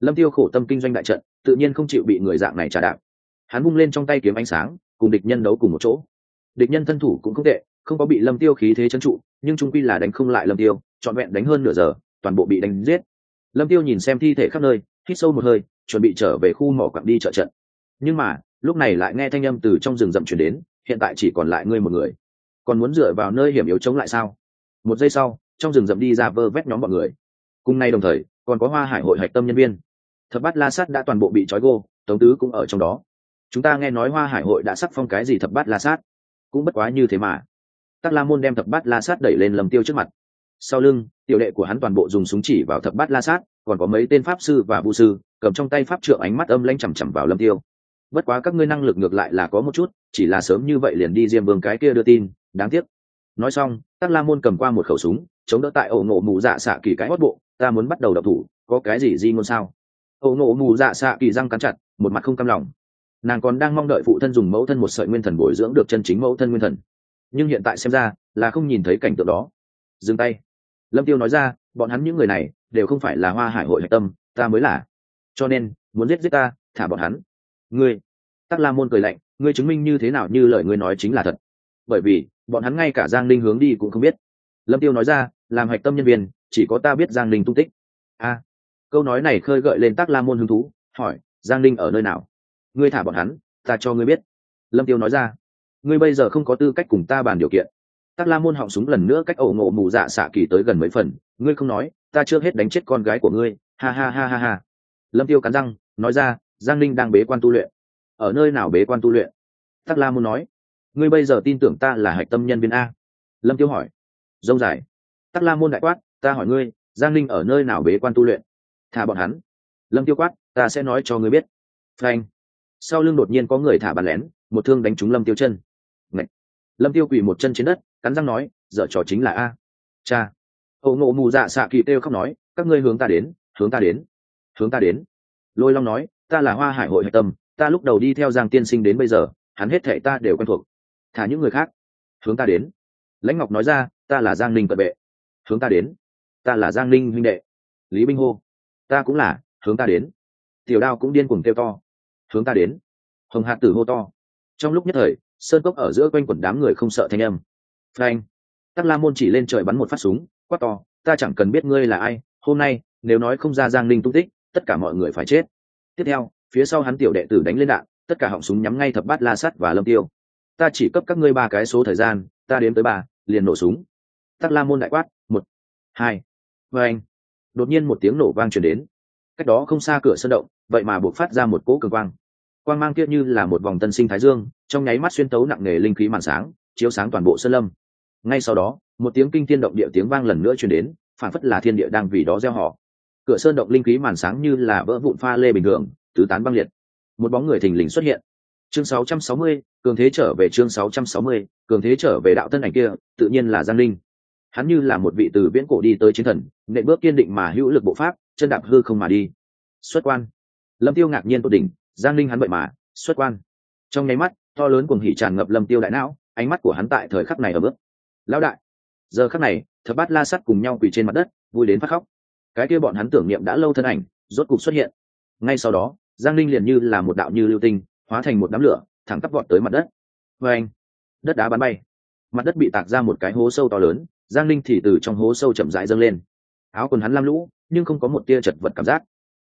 Lâm tiêu khổ tâm kinh doanh đại trận, tự nhiên không chịu bị người dạng này trả đạp. Hắn bung lên trong tay kiếm ánh sáng, cùng địch nhân đấu cùng một chỗ. Địch nhân thân thủ cũng không tệ, không có bị lâm tiêu khí thế trấn trụ, nhưng trung quy là đánh không lại lâm tiêu, trọn vẹn đánh hơn nửa giờ, toàn bộ bị đánh giết lâm tiêu nhìn xem thi thể khắp nơi, hít sâu một hơi, chuẩn bị trở về khu mỏ quặng đi trợ trận. Nhưng mà, lúc này lại nghe thanh âm từ trong rừng rậm chuyển đến, hiện tại chỉ còn lại ngươi một người. Còn muốn dựa vào nơi hiểm yếu chống lại sao? Một giây sau, trong rừng rậm đi ra vơ vét nhóm mọi người. Cùng nay đồng thời, còn có hoa hải hội hạch tâm nhân viên. Thập bát la sát đã toàn bộ bị trói gô, tống tứ cũng ở trong đó. Chúng ta nghe nói hoa hải hội đã sắc phong cái gì thập bát la sát? Cũng bất quá như thế mà. Tắc la môn đem thập bát la sát đẩy lên lầm tiêu trước mặt sau lưng, tiểu đệ của hắn toàn bộ dùng súng chỉ vào thập bát la sát, còn có mấy tên pháp sư và vũ sư, cầm trong tay pháp trượng ánh mắt âm lanh chằm chằm vào lâm tiêu. Bất quá các ngươi năng lực ngược lại là có một chút, chỉ là sớm như vậy liền đi diêm vương cái kia đưa tin, đáng tiếc. Nói xong, tắc la môn cầm qua một khẩu súng, chống đỡ tại ổ ngộ mù dạ xạ kỳ cái hót bộ, ta muốn bắt đầu đập thủ, có cái gì di ngôn sao? Ổ ngộ mù dạ xạ kỳ răng cắn chặt, một mặt không cam lòng. Nàng còn đang mong đợi phụ thân dùng mẫu thân một sợi nguyên thần bồi dưỡng được chân chính mẫu thân nguyên thần. Nhưng hiện tại xem ra là không nhìn thấy cảnh tượng đó. Dừng tay lâm tiêu nói ra, bọn hắn những người này đều không phải là hoa hải hội hạch tâm, ta mới là. Cho nên, muốn giết giết ta, thả bọn hắn. Ngươi, tắc la môn cười lạnh, ngươi chứng minh như thế nào như lời ngươi nói chính là thật. Bởi vì, bọn hắn ngay cả giang linh hướng đi cũng không biết. Lâm tiêu nói ra, làm hạch tâm nhân viên, chỉ có ta biết giang linh tung tích. A, câu nói này khơi gợi lên tắc la môn hứng thú, hỏi, giang linh ở nơi nào? Ngươi thả bọn hắn, ta cho ngươi biết. Lâm tiêu nói ra, ngươi bây giờ không có tư cách cùng ta bàn điều kiện tắc la môn họng súng lần nữa cách ổ ngộ mù dạ xạ kỳ tới gần mấy phần, ngươi không nói, ta chưa hết đánh chết con gái của ngươi. Ha ha ha ha ha. Lâm tiêu cắn răng, nói ra, giang Ninh đang bế quan tu luyện. Ở nơi nào bế quan tu luyện? Tắc la Môn nói, ngươi bây giờ tin tưởng ta là hạch tâm nhân viên a. Lâm tiêu hỏi dông dài. Tắc la môn đại quát, ta hỏi ngươi, giang Ninh ở nơi nào bế quan tu luyện? Thả bọn hắn. Lâm tiêu quát, ta sẽ nói cho ngươi biết. Frank sau lưng đột nhiên có người thả bàn lén, một thương đánh trúng lâm tiêu chân. Ngậy. lâm tiêu quỳ một chân trên đất cắn răng nói, dở trò chính là a. Cha. Ẩu ngộ mù dạ xạ kỳ têu khóc nói, các ngươi hướng ta đến, hướng ta đến, hướng ta đến. Lôi long nói, ta là hoa hải hội hạch tâm, ta lúc đầu đi theo giang tiên sinh đến bây giờ, hắn hết thệ ta đều quen thuộc. Thả những người khác, hướng ta đến. Lãnh ngọc nói ra, ta là giang ninh cận vệ, hướng ta đến. Ta là giang ninh huynh đệ. Lý binh hô, ta cũng là, hướng ta đến. Tiểu đao cũng điên cuồng kêu to, hướng ta đến. Hồng hạt tử hô to, trong lúc nhất thời, sơn cốc ở giữa quanh quần đám người không sợ thanh âm. Phanh. tắc la môn chỉ lên trời bắn một phát súng, quát to, ta chẳng cần biết ngươi là ai, hôm nay, nếu nói không ra giang ninh tung tích, tất cả mọi người phải chết. Tiếp theo, phía sau hắn tiểu đệ tử đánh lên đạn, tất cả họng súng nhắm ngay thập bát la sắt và lâm tiêu. Ta chỉ cấp các ngươi ba cái số thời gian, ta đếm tới ba, liền nổ súng. Tắc la môn đại quát, một, hai Phanh. anh. Đột nhiên một tiếng nổ vang truyền đến. Cách đó không xa cửa sân động, vậy mà buộc phát ra một cỗ cường quang. Quang mang kia như là một vòng tân sinh thái dương, trong nháy mắt xuyên tấu nặng nề linh khí màn sáng, chiếu sáng toàn bộ sơn lâm ngay sau đó một tiếng kinh thiên động địa tiếng vang lần nữa truyền đến phản phất là thiên địa đang vì đó gieo họ. Cửa sơn động linh khí màn sáng như là vỡ vụn pha lê bình thường tứ tán băng liệt. Một bóng người thình lình xuất hiện. Chương 660, cường thế trở về chương 660, cường thế trở về đạo tân ảnh kia tự nhiên là giang linh hắn như là một vị từ viễn cổ đi tới chiến thần nệ bước kiên định mà hữu lực bộ pháp chân đạp hư không mà đi. Xuất quan. Lâm tiêu ngạc nhiên tột đỉnh giang linh hắn vậy mà xuất quan. Trong nháy mắt to lớn cuồng hỉ tràn ngập lâm tiêu đại não ánh mắt của hắn tại thời khắc này ở bước lão đại. Giờ khắc này, thập bát la sắt cùng nhau quỳ trên mặt đất, vui đến phát khóc. Cái kia bọn hắn tưởng niệm đã lâu thân ảnh, rốt cục xuất hiện. Ngay sau đó, giang linh liền như là một đạo như lưu tinh, hóa thành một đám lửa, thẳng tắp vọt tới mặt đất. Vê anh, đất đá bắn bay. Mặt đất bị tạc ra một cái hố sâu to lớn, giang linh thì từ trong hố sâu chậm rãi dâng lên. Áo quần hắn lam lũ, nhưng không có một tia chật vật cảm giác.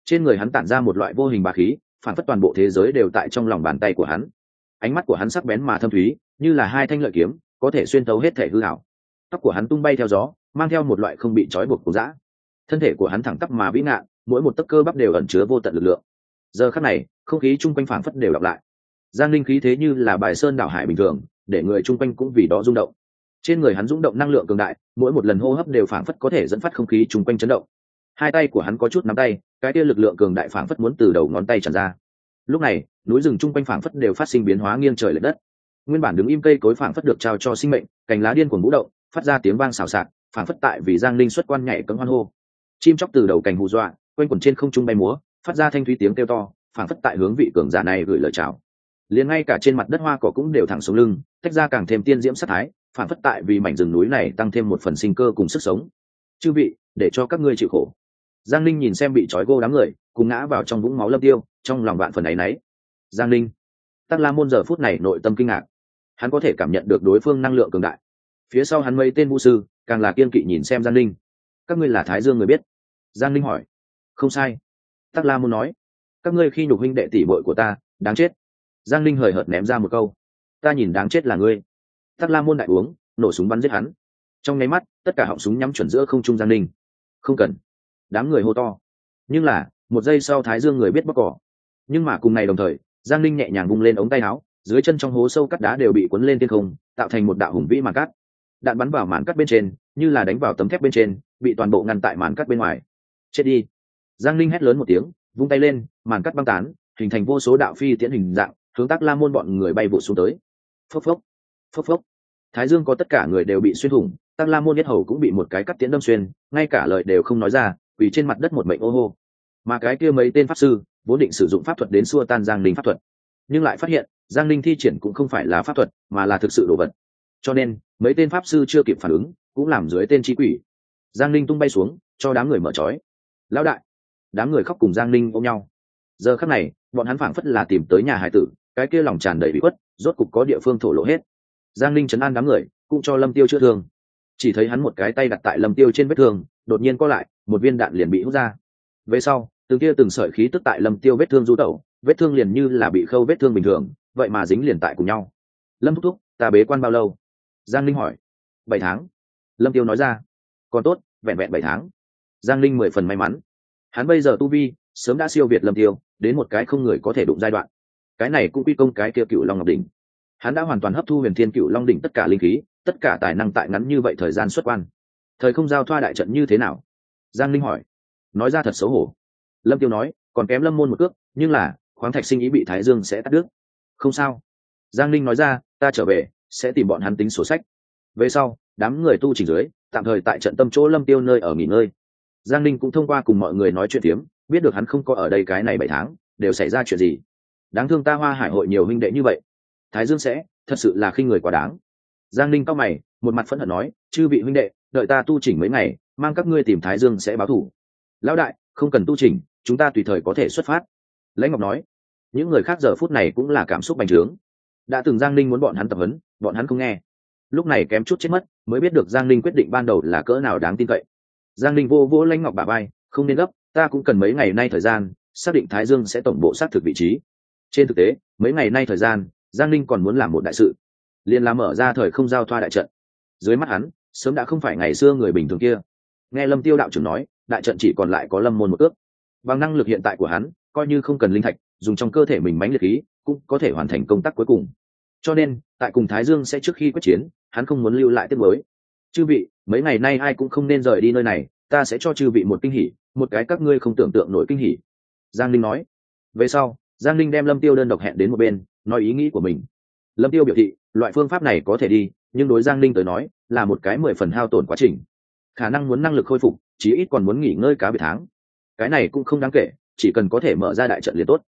Trên người hắn tản ra một loại vô hình bà khí, phản phất toàn bộ thế giới đều tại trong lòng bàn tay của hắn. Ánh mắt của hắn sắc bén mà thâm thúy, như là hai thanh lợi kiếm có thể xuyên tấu hết thể hư hảo. Tóc của hắn tung bay theo gió, mang theo một loại không bị trói buộc của dã. Thân thể của hắn thẳng tắp mà vĩ ngạn, mỗi một tấc cơ bắp đều ẩn chứa vô tận lực lượng. Giờ khắc này, không khí chung quanh phảng phất đều đọc lại. Giang linh khí thế như là bài sơn đảo hải bình thường, để người chung quanh cũng vì đó rung động. Trên người hắn rung động năng lượng cường đại, mỗi một lần hô hấp đều phảng phất có thể dẫn phát không khí chung quanh chấn động. Hai tay của hắn có chút nắm tay, cái tia lực lượng cường đại phảng phất muốn từ đầu ngón tay tràn ra. Lúc này, núi rừng chung quanh phảng phất đều phát sinh biến hóa nghiêng trời l ệ đất nguyên bản đứng im cây cối phảng phất được trao cho sinh mệnh, cành lá điên cuồng vũ động, phát ra tiếng vang xào xạc, phảng phất tại vì giang linh xuất quan nhảy cấm hoan hô. Chim chóc từ đầu cành hù dọa, quanh quẩn trên không trung bay múa, phát ra thanh thúy tiếng kêu to, phảng phất tại hướng vị cường giả này gửi lời chào. Liền ngay cả trên mặt đất hoa cỏ cũng đều thẳng xuống lưng, tách ra càng thêm tiên diễm sắc thái phản phất tại vì mảnh rừng núi này tăng thêm một phần sinh cơ cùng sức sống. Chư vị, để cho các ngươi chịu khổ. Giang linh nhìn xem bị trói gô đám người, cùng ngã vào trong vũng máu lâm tiêu, trong lòng bạn phần ấy nấy giang linh. Tắc la môn giờ phút này nội tâm kinh ngạc hắn có thể cảm nhận được đối phương năng lượng cường đại. Phía sau hắn mấy tên vũ sư, càng là kiên kỵ nhìn xem giang linh các ngươi là thái dương người biết? Giang linh hỏi. Không sai. Tắc la môn nói. Các ngươi khi nhục huynh đệ tỷ bội của ta, đáng chết. Giang linh hời hợt ném ra một câu. Ta nhìn đáng chết là ngươi. Tắc la môn đại uống, nổ súng bắn giết hắn. Trong nháy mắt, tất cả họng súng nhắm chuẩn giữa không trung giang linh không cần. Đám người hô to. Nhưng là, một giây sau thái dương người biết bóc cỏ. Nhưng mà cùng ngày đồng thời, giang linh nhẹ nhàng bung lên ống tay áo dưới chân trong hố sâu cắt đá đều bị cuốn lên thiên không, tạo thành một đạo hùng vĩ màn cắt. Đạn bắn vào màn cắt bên trên, như là đánh vào tấm thép bên trên, bị toàn bộ ngăn tại màn cắt bên ngoài. Chết đi. Giang linh hét lớn một tiếng, vung tay lên, màn cắt băng tán, hình thành vô số đạo phi tiễn hình dạng, hướng tác la môn bọn người bay vụ xuống tới. Phốc phốc phốc phốc. Thái dương có tất cả người đều bị xuyên thủng tác la môn nhất hầu cũng bị một cái cắt tiễn đâm xuyên, ngay cả lời đều không nói ra vì trên mặt đất một mệnh ô hô. Mà cái kia mấy tên pháp sư, vốn định sử dụng pháp thuật đến xua tan giang linh pháp thuật, nhưng lại phát hiện giang linh thi triển cũng không phải là pháp thuật, mà là thực sự đồ vật. Cho nên, mấy tên pháp sư chưa kịp phản ứng, cũng làm dưới tên trí quỷ. Giang linh tung bay xuống, cho đám người mở trói. Lão đại! Đám người khóc cùng giang linh ôm nhau. Giờ khắc này, bọn hắn phảng phất là tìm tới nhà hải tử, cái kia lòng tràn đầy bị khuất, rốt cục có địa phương thổ lộ hết. Giang linh chấn an đám người, cũng cho lâm tiêu chữa thương. Chỉ thấy hắn một cái tay đặt tại lâm tiêu trên vết thương, đột nhiên có lại, một viên đạn liền bị hút ra. Về sau, từng kia từng sợi khí tức tại lâm tiêu vết thương du tẩu, vết thương liền như là bị khâu vết thương bình thường vậy mà dính liền tại cùng nhau. Lâm thúc thúc, ta bế quan bao lâu? Giang linh hỏi. Bảy tháng. Lâm tiêu nói ra. Còn tốt, vẹn vẹn bảy tháng. Giang linh mười phần may mắn. Hắn bây giờ tu vi, sớm đã siêu việt lâm tiêu, đến một cái không người có thể đụng giai đoạn. Cái này cũng quy công cái kia cựu long ngọc đỉnh. Hắn đã hoàn toàn hấp thu huyền thiên cựu long đỉnh tất cả linh khí, tất cả tài năng tại ngắn như vậy thời gian xuất quan. Thời không giao thoa đại trận như thế nào? Giang linh hỏi. Nói ra thật xấu hổ. Lâm tiêu nói, còn kém lâm môn một cước, nhưng là, khoáng thạch sinh ý bị thái dương sẽ tắt đứt không sao. Giang linh nói ra, ta trở về, sẽ tìm bọn hắn tính sổ sách. Về sau, đám người tu chỉnh dưới, tạm thời tại trận tâm chỗ lâm tiêu nơi ở nghỉ ngơi. Giang linh cũng thông qua cùng mọi người nói chuyện tiếm biết được hắn không có ở đây cái này bảy tháng, đều xảy ra chuyện gì. Đáng thương ta hoa hải hội nhiều huynh đệ như vậy. Thái dương sẽ, thật sự là khi người quá đáng. Giang linh cao mày, một mặt phẫn hận nói, chư vị huynh đệ, đợi ta tu chỉnh mấy ngày, mang các ngươi tìm thái dương sẽ báo thủ. Lão đại, không cần tu chỉnh, chúng ta tùy thời có thể xuất phát. Lãnh ngọc nói những người khác giờ phút này cũng là cảm xúc bành trướng. Đã từng giang Ninh muốn bọn hắn tập huấn, bọn hắn không nghe. Lúc này kém chút chết mất, mới biết được giang Ninh quyết định ban đầu là cỡ nào đáng tin cậy. Giang Ninh vô vô lãnh ngọc bà bay không nên gấp, ta cũng cần mấy ngày nay thời gian, xác định thái dương sẽ tổng bộ xác thực vị trí. Trên thực tế, mấy ngày nay thời gian, giang ninh còn muốn làm một đại sự. Liền làm mở ra thời không giao thoa đại trận. Dưới mắt hắn, sớm đã không phải ngày xưa người bình thường kia. Nghe lâm tiêu đạo trưởng nói, đại trận chỉ còn lại có lâm môn một ước. Bằng năng lực hiện tại của hắn, coi như không cần linh thạch dùng trong cơ thể mình mánh liệt khí, cũng có thể hoàn thành công tác cuối cùng. Cho nên, tại cùng thái dương sẽ trước khi quyết chiến, hắn không muốn lưu lại tiếp mới chư vị, mấy ngày nay ai cũng không nên rời đi nơi này, ta sẽ cho chư vị một kinh hỉ, một cái các ngươi không tưởng tượng nổi kinh hỉ. Giang linh nói. Về sau, giang linh đem lâm tiêu đơn độc hẹn đến một bên, nói ý nghĩ của mình. Lâm tiêu biểu thị, loại phương pháp này có thể đi, nhưng đối giang linh tới nói, là một cái mười phần hao tổn quá trình. Khả năng muốn năng lực khôi phục, chí ít còn muốn nghỉ ngơi cá biệt tháng. Cái này cũng không đáng kể, chỉ cần có thể mở ra đại trận liền tốt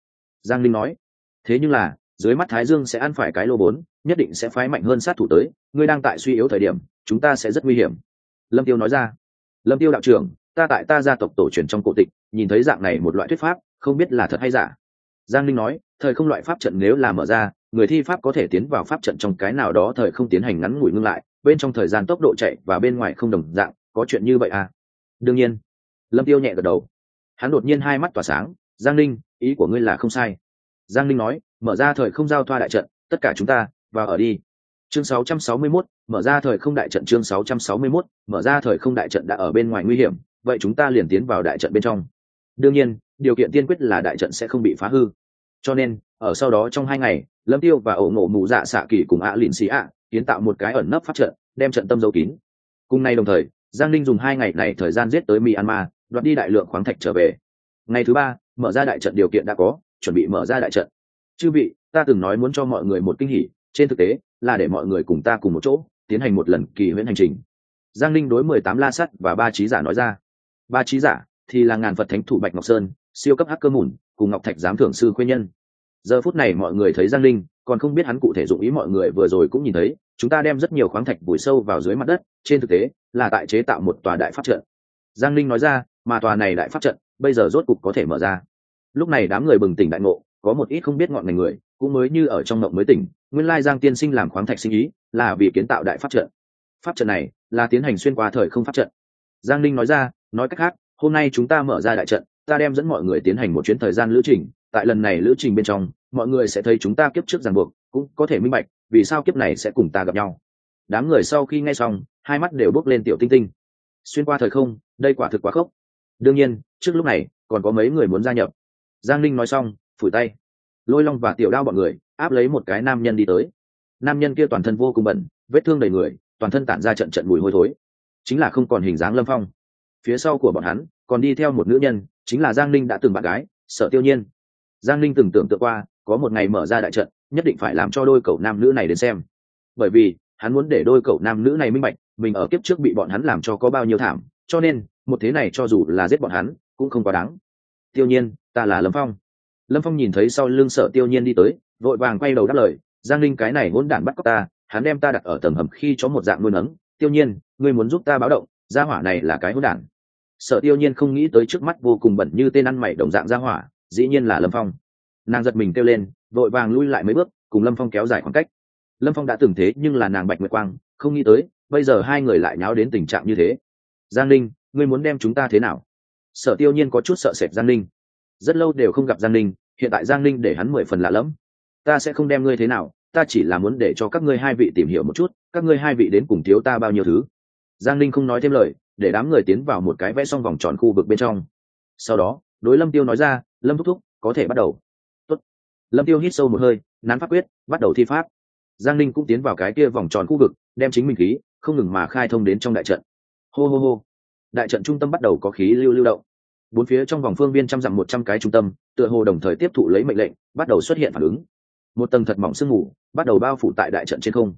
giang linh nói. Thế nhưng là, dưới mắt thái dương sẽ ăn phải cái lô bốn, nhất định sẽ phái mạnh hơn sát thủ tới, ngươi đang tại suy yếu thời điểm, chúng ta sẽ rất nguy hiểm. Lâm tiêu nói ra. Lâm tiêu đạo trưởng, ta tại ta gia tộc tổ truyền trong cổ tịch, nhìn thấy dạng này một loại thuyết pháp, không biết là thật hay giả. Giang linh nói, thời không loại pháp trận nếu là mở ra, người thi pháp có thể tiến vào pháp trận trong cái nào đó thời không tiến hành ngắn ngủi ngưng lại, bên trong thời gian tốc độ chạy và bên ngoài không đồng dạng, có chuyện như vậy à? Đương nhiên. Lâm tiêu nhẹ gật đầu. Hắn đột nhiên hai mắt tỏa sáng. Giang linh ý của ngươi là không sai. Giang linh nói mở ra thời không giao thoa đại trận tất cả chúng ta vào ở đi. Chương 661, mở ra thời không đại trận chương 661, mở ra thời không đại trận đã ở bên ngoài nguy hiểm vậy chúng ta liền tiến vào đại trận bên trong. Đương nhiên điều kiện tiên quyết là đại trận sẽ không bị phá hư. Cho nên ở sau đó trong hai ngày lâm tiêu và ổ ngộ mù dạ xạ kỳ cùng ạ lìn xì ạ kiến tạo một cái ẩn nấp phát trận đem trận tâm dấu kín. Cùng nay đồng thời giang Ninh dùng hai ngày này thời gian giết tới myanmar đoạt đi đại lượng khoáng thạch trở về. Ngày thứ ba mở ra đại trận điều kiện đã có, chuẩn bị mở ra đại trận. Chư vị, ta từng nói muốn cho mọi người một kinh hỉ, trên thực tế, là để mọi người cùng ta cùng một chỗ, tiến hành một lần kỳ huyễn hành trình. Giang linh đối mười tám la sắt và ba trí giả nói ra. Ba trí giả thì là ngàn phật thánh thủ bạch ngọc sơn, siêu cấp hacker mùn, cùng ngọc thạch giám thưởng sư khuyên nhân. Giờ phút này mọi người thấy giang linh còn không biết hắn cụ thể dụng ý mọi người vừa rồi cũng nhìn thấy, chúng ta đem rất nhiều khoáng thạch vùi sâu vào dưới mặt đất, trên thực tế, là tại chế tạo một tòa đại pháp trận. Giang linh nói ra, mà tòa này đại pháp trận, bây giờ rốt cục có thể mở ra lúc này đám người bừng tỉnh đại ngộ, có một ít không biết ngọn ngành người, cũng mới như ở trong mộng mới tỉnh, nguyên lai giang tiên sinh làm khoáng thạch sinh ý, là vì kiến tạo đại pháp trận. Pháp trận này là tiến hành xuyên qua thời không pháp trận. Giang ninh nói ra, nói cách khác, hôm nay chúng ta mở ra đại trận, ta đem dẫn mọi người tiến hành một chuyến thời gian lữ trình, tại lần này lữ trình bên trong, mọi người sẽ thấy chúng ta kiếp trước ràng buộc, cũng có thể minh bạch, vì sao kiếp này sẽ cùng ta gặp nhau. Đám người sau khi nghe xong, hai mắt đều bước lên tiểu tinh tinh. Xuyên qua thời không, đây quả thực quá khốc. Đương nhiên, trước lúc này, còn có mấy người muốn gia nhập giang linh nói xong, phủi tay. Lôi long và tiểu đao bọn người áp lấy một cái nam nhân đi tới. Nam nhân kia toàn thân vô cùng bẩn, vết thương đầy người, toàn thân tản ra trận trận mùi hôi thối. Chính là không còn hình dáng lâm phong. Phía sau của bọn hắn còn đi theo một nữ nhân, chính là giang ninh đã từng bạn gái sợ tiêu nhiên. Giang ninh từng tưởng tượng qua, có một ngày mở ra đại trận, nhất định phải làm cho đôi cậu nam nữ này đến xem. Bởi vì, hắn muốn để đôi cậu nam nữ này minh bạch, mình ở kiếp trước bị bọn hắn làm cho có bao nhiêu thảm, cho nên, một thế này cho dù là giết bọn hắn, cũng không quá đáng tiêu nhiên, ta là lâm phong. Lâm phong nhìn thấy sau lưng sợ tiêu nhiên đi tới, vội vàng quay đầu đáp lời, giang linh cái này ngỗn đản bắt cóc ta, hắn đem ta đặt ở tầng hầm khi cho một dạng nuôi nấng. Tiêu nhiên, ngươi muốn giúp ta báo động, gia hỏa này là cái hỗn đản. Sợ tiêu nhiên không nghĩ tới trước mắt vô cùng bẩn như tên ăn mày đồng dạng gia hỏa, dĩ nhiên là lâm phong. Nàng giật mình kêu lên, vội vàng lui lại mấy bước, cùng lâm phong kéo dài khoảng cách. Lâm phong đã từng thế, nhưng là nàng bạch nguyệt quang, không nghĩ tới, bây giờ hai người lại nháo đến tình trạng như thế. Giang linh ngươi muốn đem chúng ta thế nào? Sở tiêu nhiên có chút sợ sệt giang linh rất lâu đều không gặp giang linh hiện tại giang linh để hắn mười phần lạ lẫm. Ta sẽ không đem ngươi thế nào, ta chỉ là muốn để cho các ngươi hai vị tìm hiểu một chút, các ngươi hai vị đến cùng thiếu ta bao nhiêu thứ. Giang linh không nói thêm lời, để đám người tiến vào một cái vẽ xong vòng tròn khu vực bên trong. Sau đó, đối lâm tiêu nói ra, lâm thúc thúc, có thể bắt đầu. Tốt. lâm tiêu hít sâu một hơi, nán pháp quyết, bắt đầu thi pháp. Giang linh cũng tiến vào cái kia vòng tròn khu vực, đem chính mình khí, không ngừng mà khai thông đến trong đại trận. Hô hô hô. Đại trận trung tâm bắt đầu có khí lưu lưu động bốn phía trong vòng phương viên trăm dặm một trăm cái trung tâm, tựa hồ đồng thời tiếp thụ lấy mệnh lệnh, bắt đầu xuất hiện phản ứng. Một tầng thật mỏng sương mù bắt đầu bao phủ tại đại trận trên không.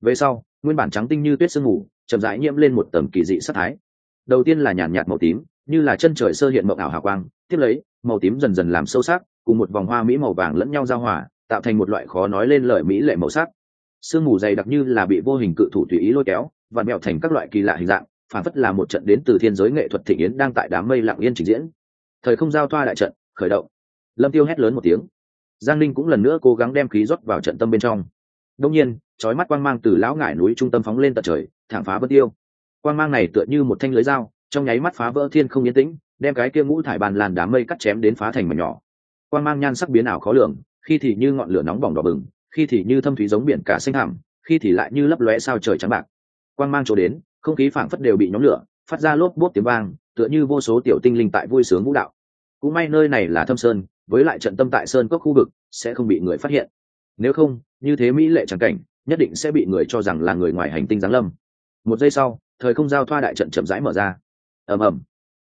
Về sau, nguyên bản trắng tinh như tuyết sương mù chậm rãi nhiễm lên một tầng kỳ dị sắc thái. Đầu tiên là nhàn nhạt màu tím, như là chân trời sơ hiện mộng ảo hào quang, tiếp lấy, màu tím dần dần làm sâu sắc, cùng một vòng hoa mỹ màu vàng lẫn nhau giao hòa, tạo thành một loại khó nói lên lời mỹ lệ màu sắc. Sương mù dày đặc như là bị vô hình cự thủ tùy ý lôi kéo và mẹo thành các loại kỳ lạ hình dạng phản phất là một trận đến từ thiên giới nghệ thuật thị yến đang tại đám mây lặng yên trình diễn. Thời không giao thoa đại trận, khởi động. Lâm tiêu hét lớn một tiếng. Giang linh cũng lần nữa cố gắng đem khí rót vào trận tâm bên trong. Đông nhiên trói mắt quang mang từ lão ngải núi trung tâm phóng lên tận trời, thẳng phá vân tiêu. Quang mang này tựa như một thanh lưới dao, trong nháy mắt phá vỡ thiên không yên tĩnh, đem cái kia ngũ thải bàn làn đám mây cắt chém đến phá thành mảnh nhỏ. Quang mang nhan sắc biến ảo khó lường, khi thì như ngọn lửa nóng bỏng đỏ bừng, khi thì như thâm thúy giống biển cả xanh hẳm khi thì lại như lấp lóe sao trời trắng bạc. Quang mang chỗ đến không khí phảng phất đều bị nhóm lửa, phát ra lốp bốt tiếng vang, tựa như vô số tiểu tinh linh tại vui sướng vũ đạo. Cũng may nơi này là thâm sơn, với lại trận tâm tại sơn cốc khu vực, sẽ không bị người phát hiện. Nếu không, như thế mỹ lệ trắng cảnh, nhất định sẽ bị người cho rằng là người ngoài hành tinh giáng lâm. Một giây sau, thời không giao thoa đại trận chậm rãi mở ra. Ầm ầm.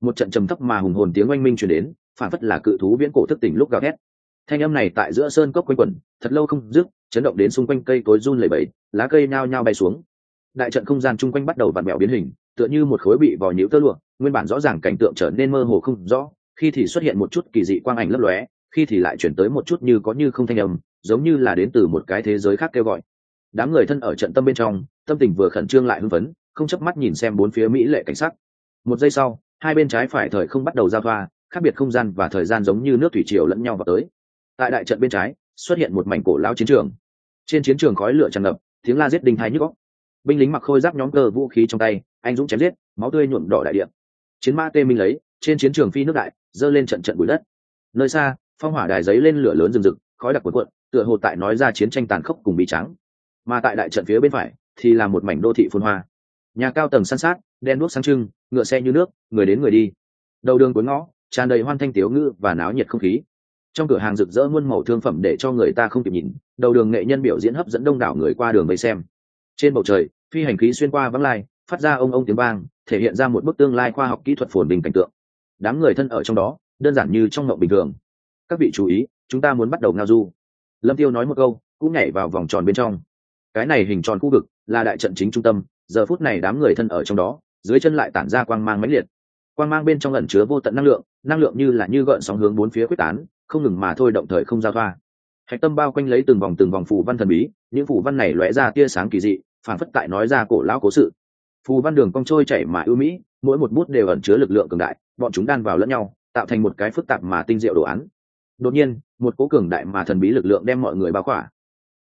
Một trận trầm thấp mà hùng hồn tiếng oanh minh truyền đến phản phất là cự thú viễn cổ thức tỉnh lúc gào thét. Thanh âm này tại giữa sơn cốc quanh quẩn, thật lâu không dứt, chấn động đến xung quanh cây cối run lẩy bẩy, lá cây nhao nhao bay xuống đại trận không gian chung quanh bắt đầu vặn mẹo biến hình, tựa như một khối bị vò nhũ tơ lụa, nguyên bản rõ ràng cảnh tượng trở nên mơ hồ không rõ, khi thì xuất hiện một chút kỳ dị quang ảnh lấp lóe, khi thì lại chuyển tới một chút như có như không thanh âm, giống như là đến từ một cái thế giới khác kêu gọi. Đám người thân ở trận tâm bên trong, tâm tình vừa khẩn trương lại hưng phấn, không chớp mắt nhìn xem bốn phía mỹ lệ cảnh sắc. Một giây sau, hai bên trái phải thời không bắt đầu giao thoa, khác biệt không gian và thời gian giống như nước thủy triều lẫn nhau vào tới. Tại đại trận bên trái, xuất hiện một mảnh cổ lao chiến trường. Trên chiến trường khói lửa tràn ngập, tiếng la giết đinh thái nhức góc binh lính mặc khôi giáp nhóm cơ vũ khí trong tay, anh dũng chém giết, máu tươi nhuộm đỏ đại điện chiến ma tê minh lấy, trên chiến trường phi nước đại, dơ lên trận trận bụi đất. Nơi xa, phong hỏa đài giấy lên lửa lớn rừng rực, khói đặc cuộn cuộn, tựa hồ tại nói ra chiến tranh tàn khốc cùng bị trắng mà tại đại trận phía bên phải, thì là một mảnh đô thị phun hoa. Nhà cao tầng san sát đen đuốc sáng trưng, ngựa xe như nước, người đến người đi. Đầu đường cuối ngõ, tràn đầy hoan thanh tiếu ngữ và náo nhiệt không khí. Trong cửa hàng rực rỡ muôn màu thương phẩm để cho người ta không kịp nhìn, đầu đường nghệ nhân biểu diễn hấp dẫn đông đảo người qua đường vây xem. Trên bầu trời phi hành khí xuyên qua vắng lai, phát ra ông ông tiếng vang, thể hiện ra một bức tương lai khoa học kỹ thuật phồn bình cảnh tượng. Đám người thân ở trong đó, đơn giản như trong ngộng bình thường. Các vị chú ý, chúng ta muốn bắt đầu ngao du. Lâm tiêu nói một câu, cũng nhảy vào vòng tròn bên trong. Cái này hình tròn khu vực, là đại trận chính trung tâm, giờ phút này đám người thân ở trong đó, dưới chân lại tản ra quang mang mãnh liệt. Quang mang bên trong ẩn chứa vô tận năng lượng năng lượng như là như gợn sóng hướng bốn phía quyết tán, không ngừng mà thôi động thời không giao thoa. Hạch tâm bao quanh lấy từng vòng từng vòng phủ văn thần bí, những phủ văn này lóe ra tia sáng kỳ dị phản phất tại nói ra cổ lão cố sự. Phù văn đường cong trôi chảy mà ưu mỹ, mỗi một bút đều ẩn chứa lực lượng cường đại, bọn chúng đan vào lẫn nhau, tạo thành một cái phức tạp mà tinh diệu đồ án. Đột nhiên, một cố cường đại mà thần bí lực lượng đem mọi người bao khỏa.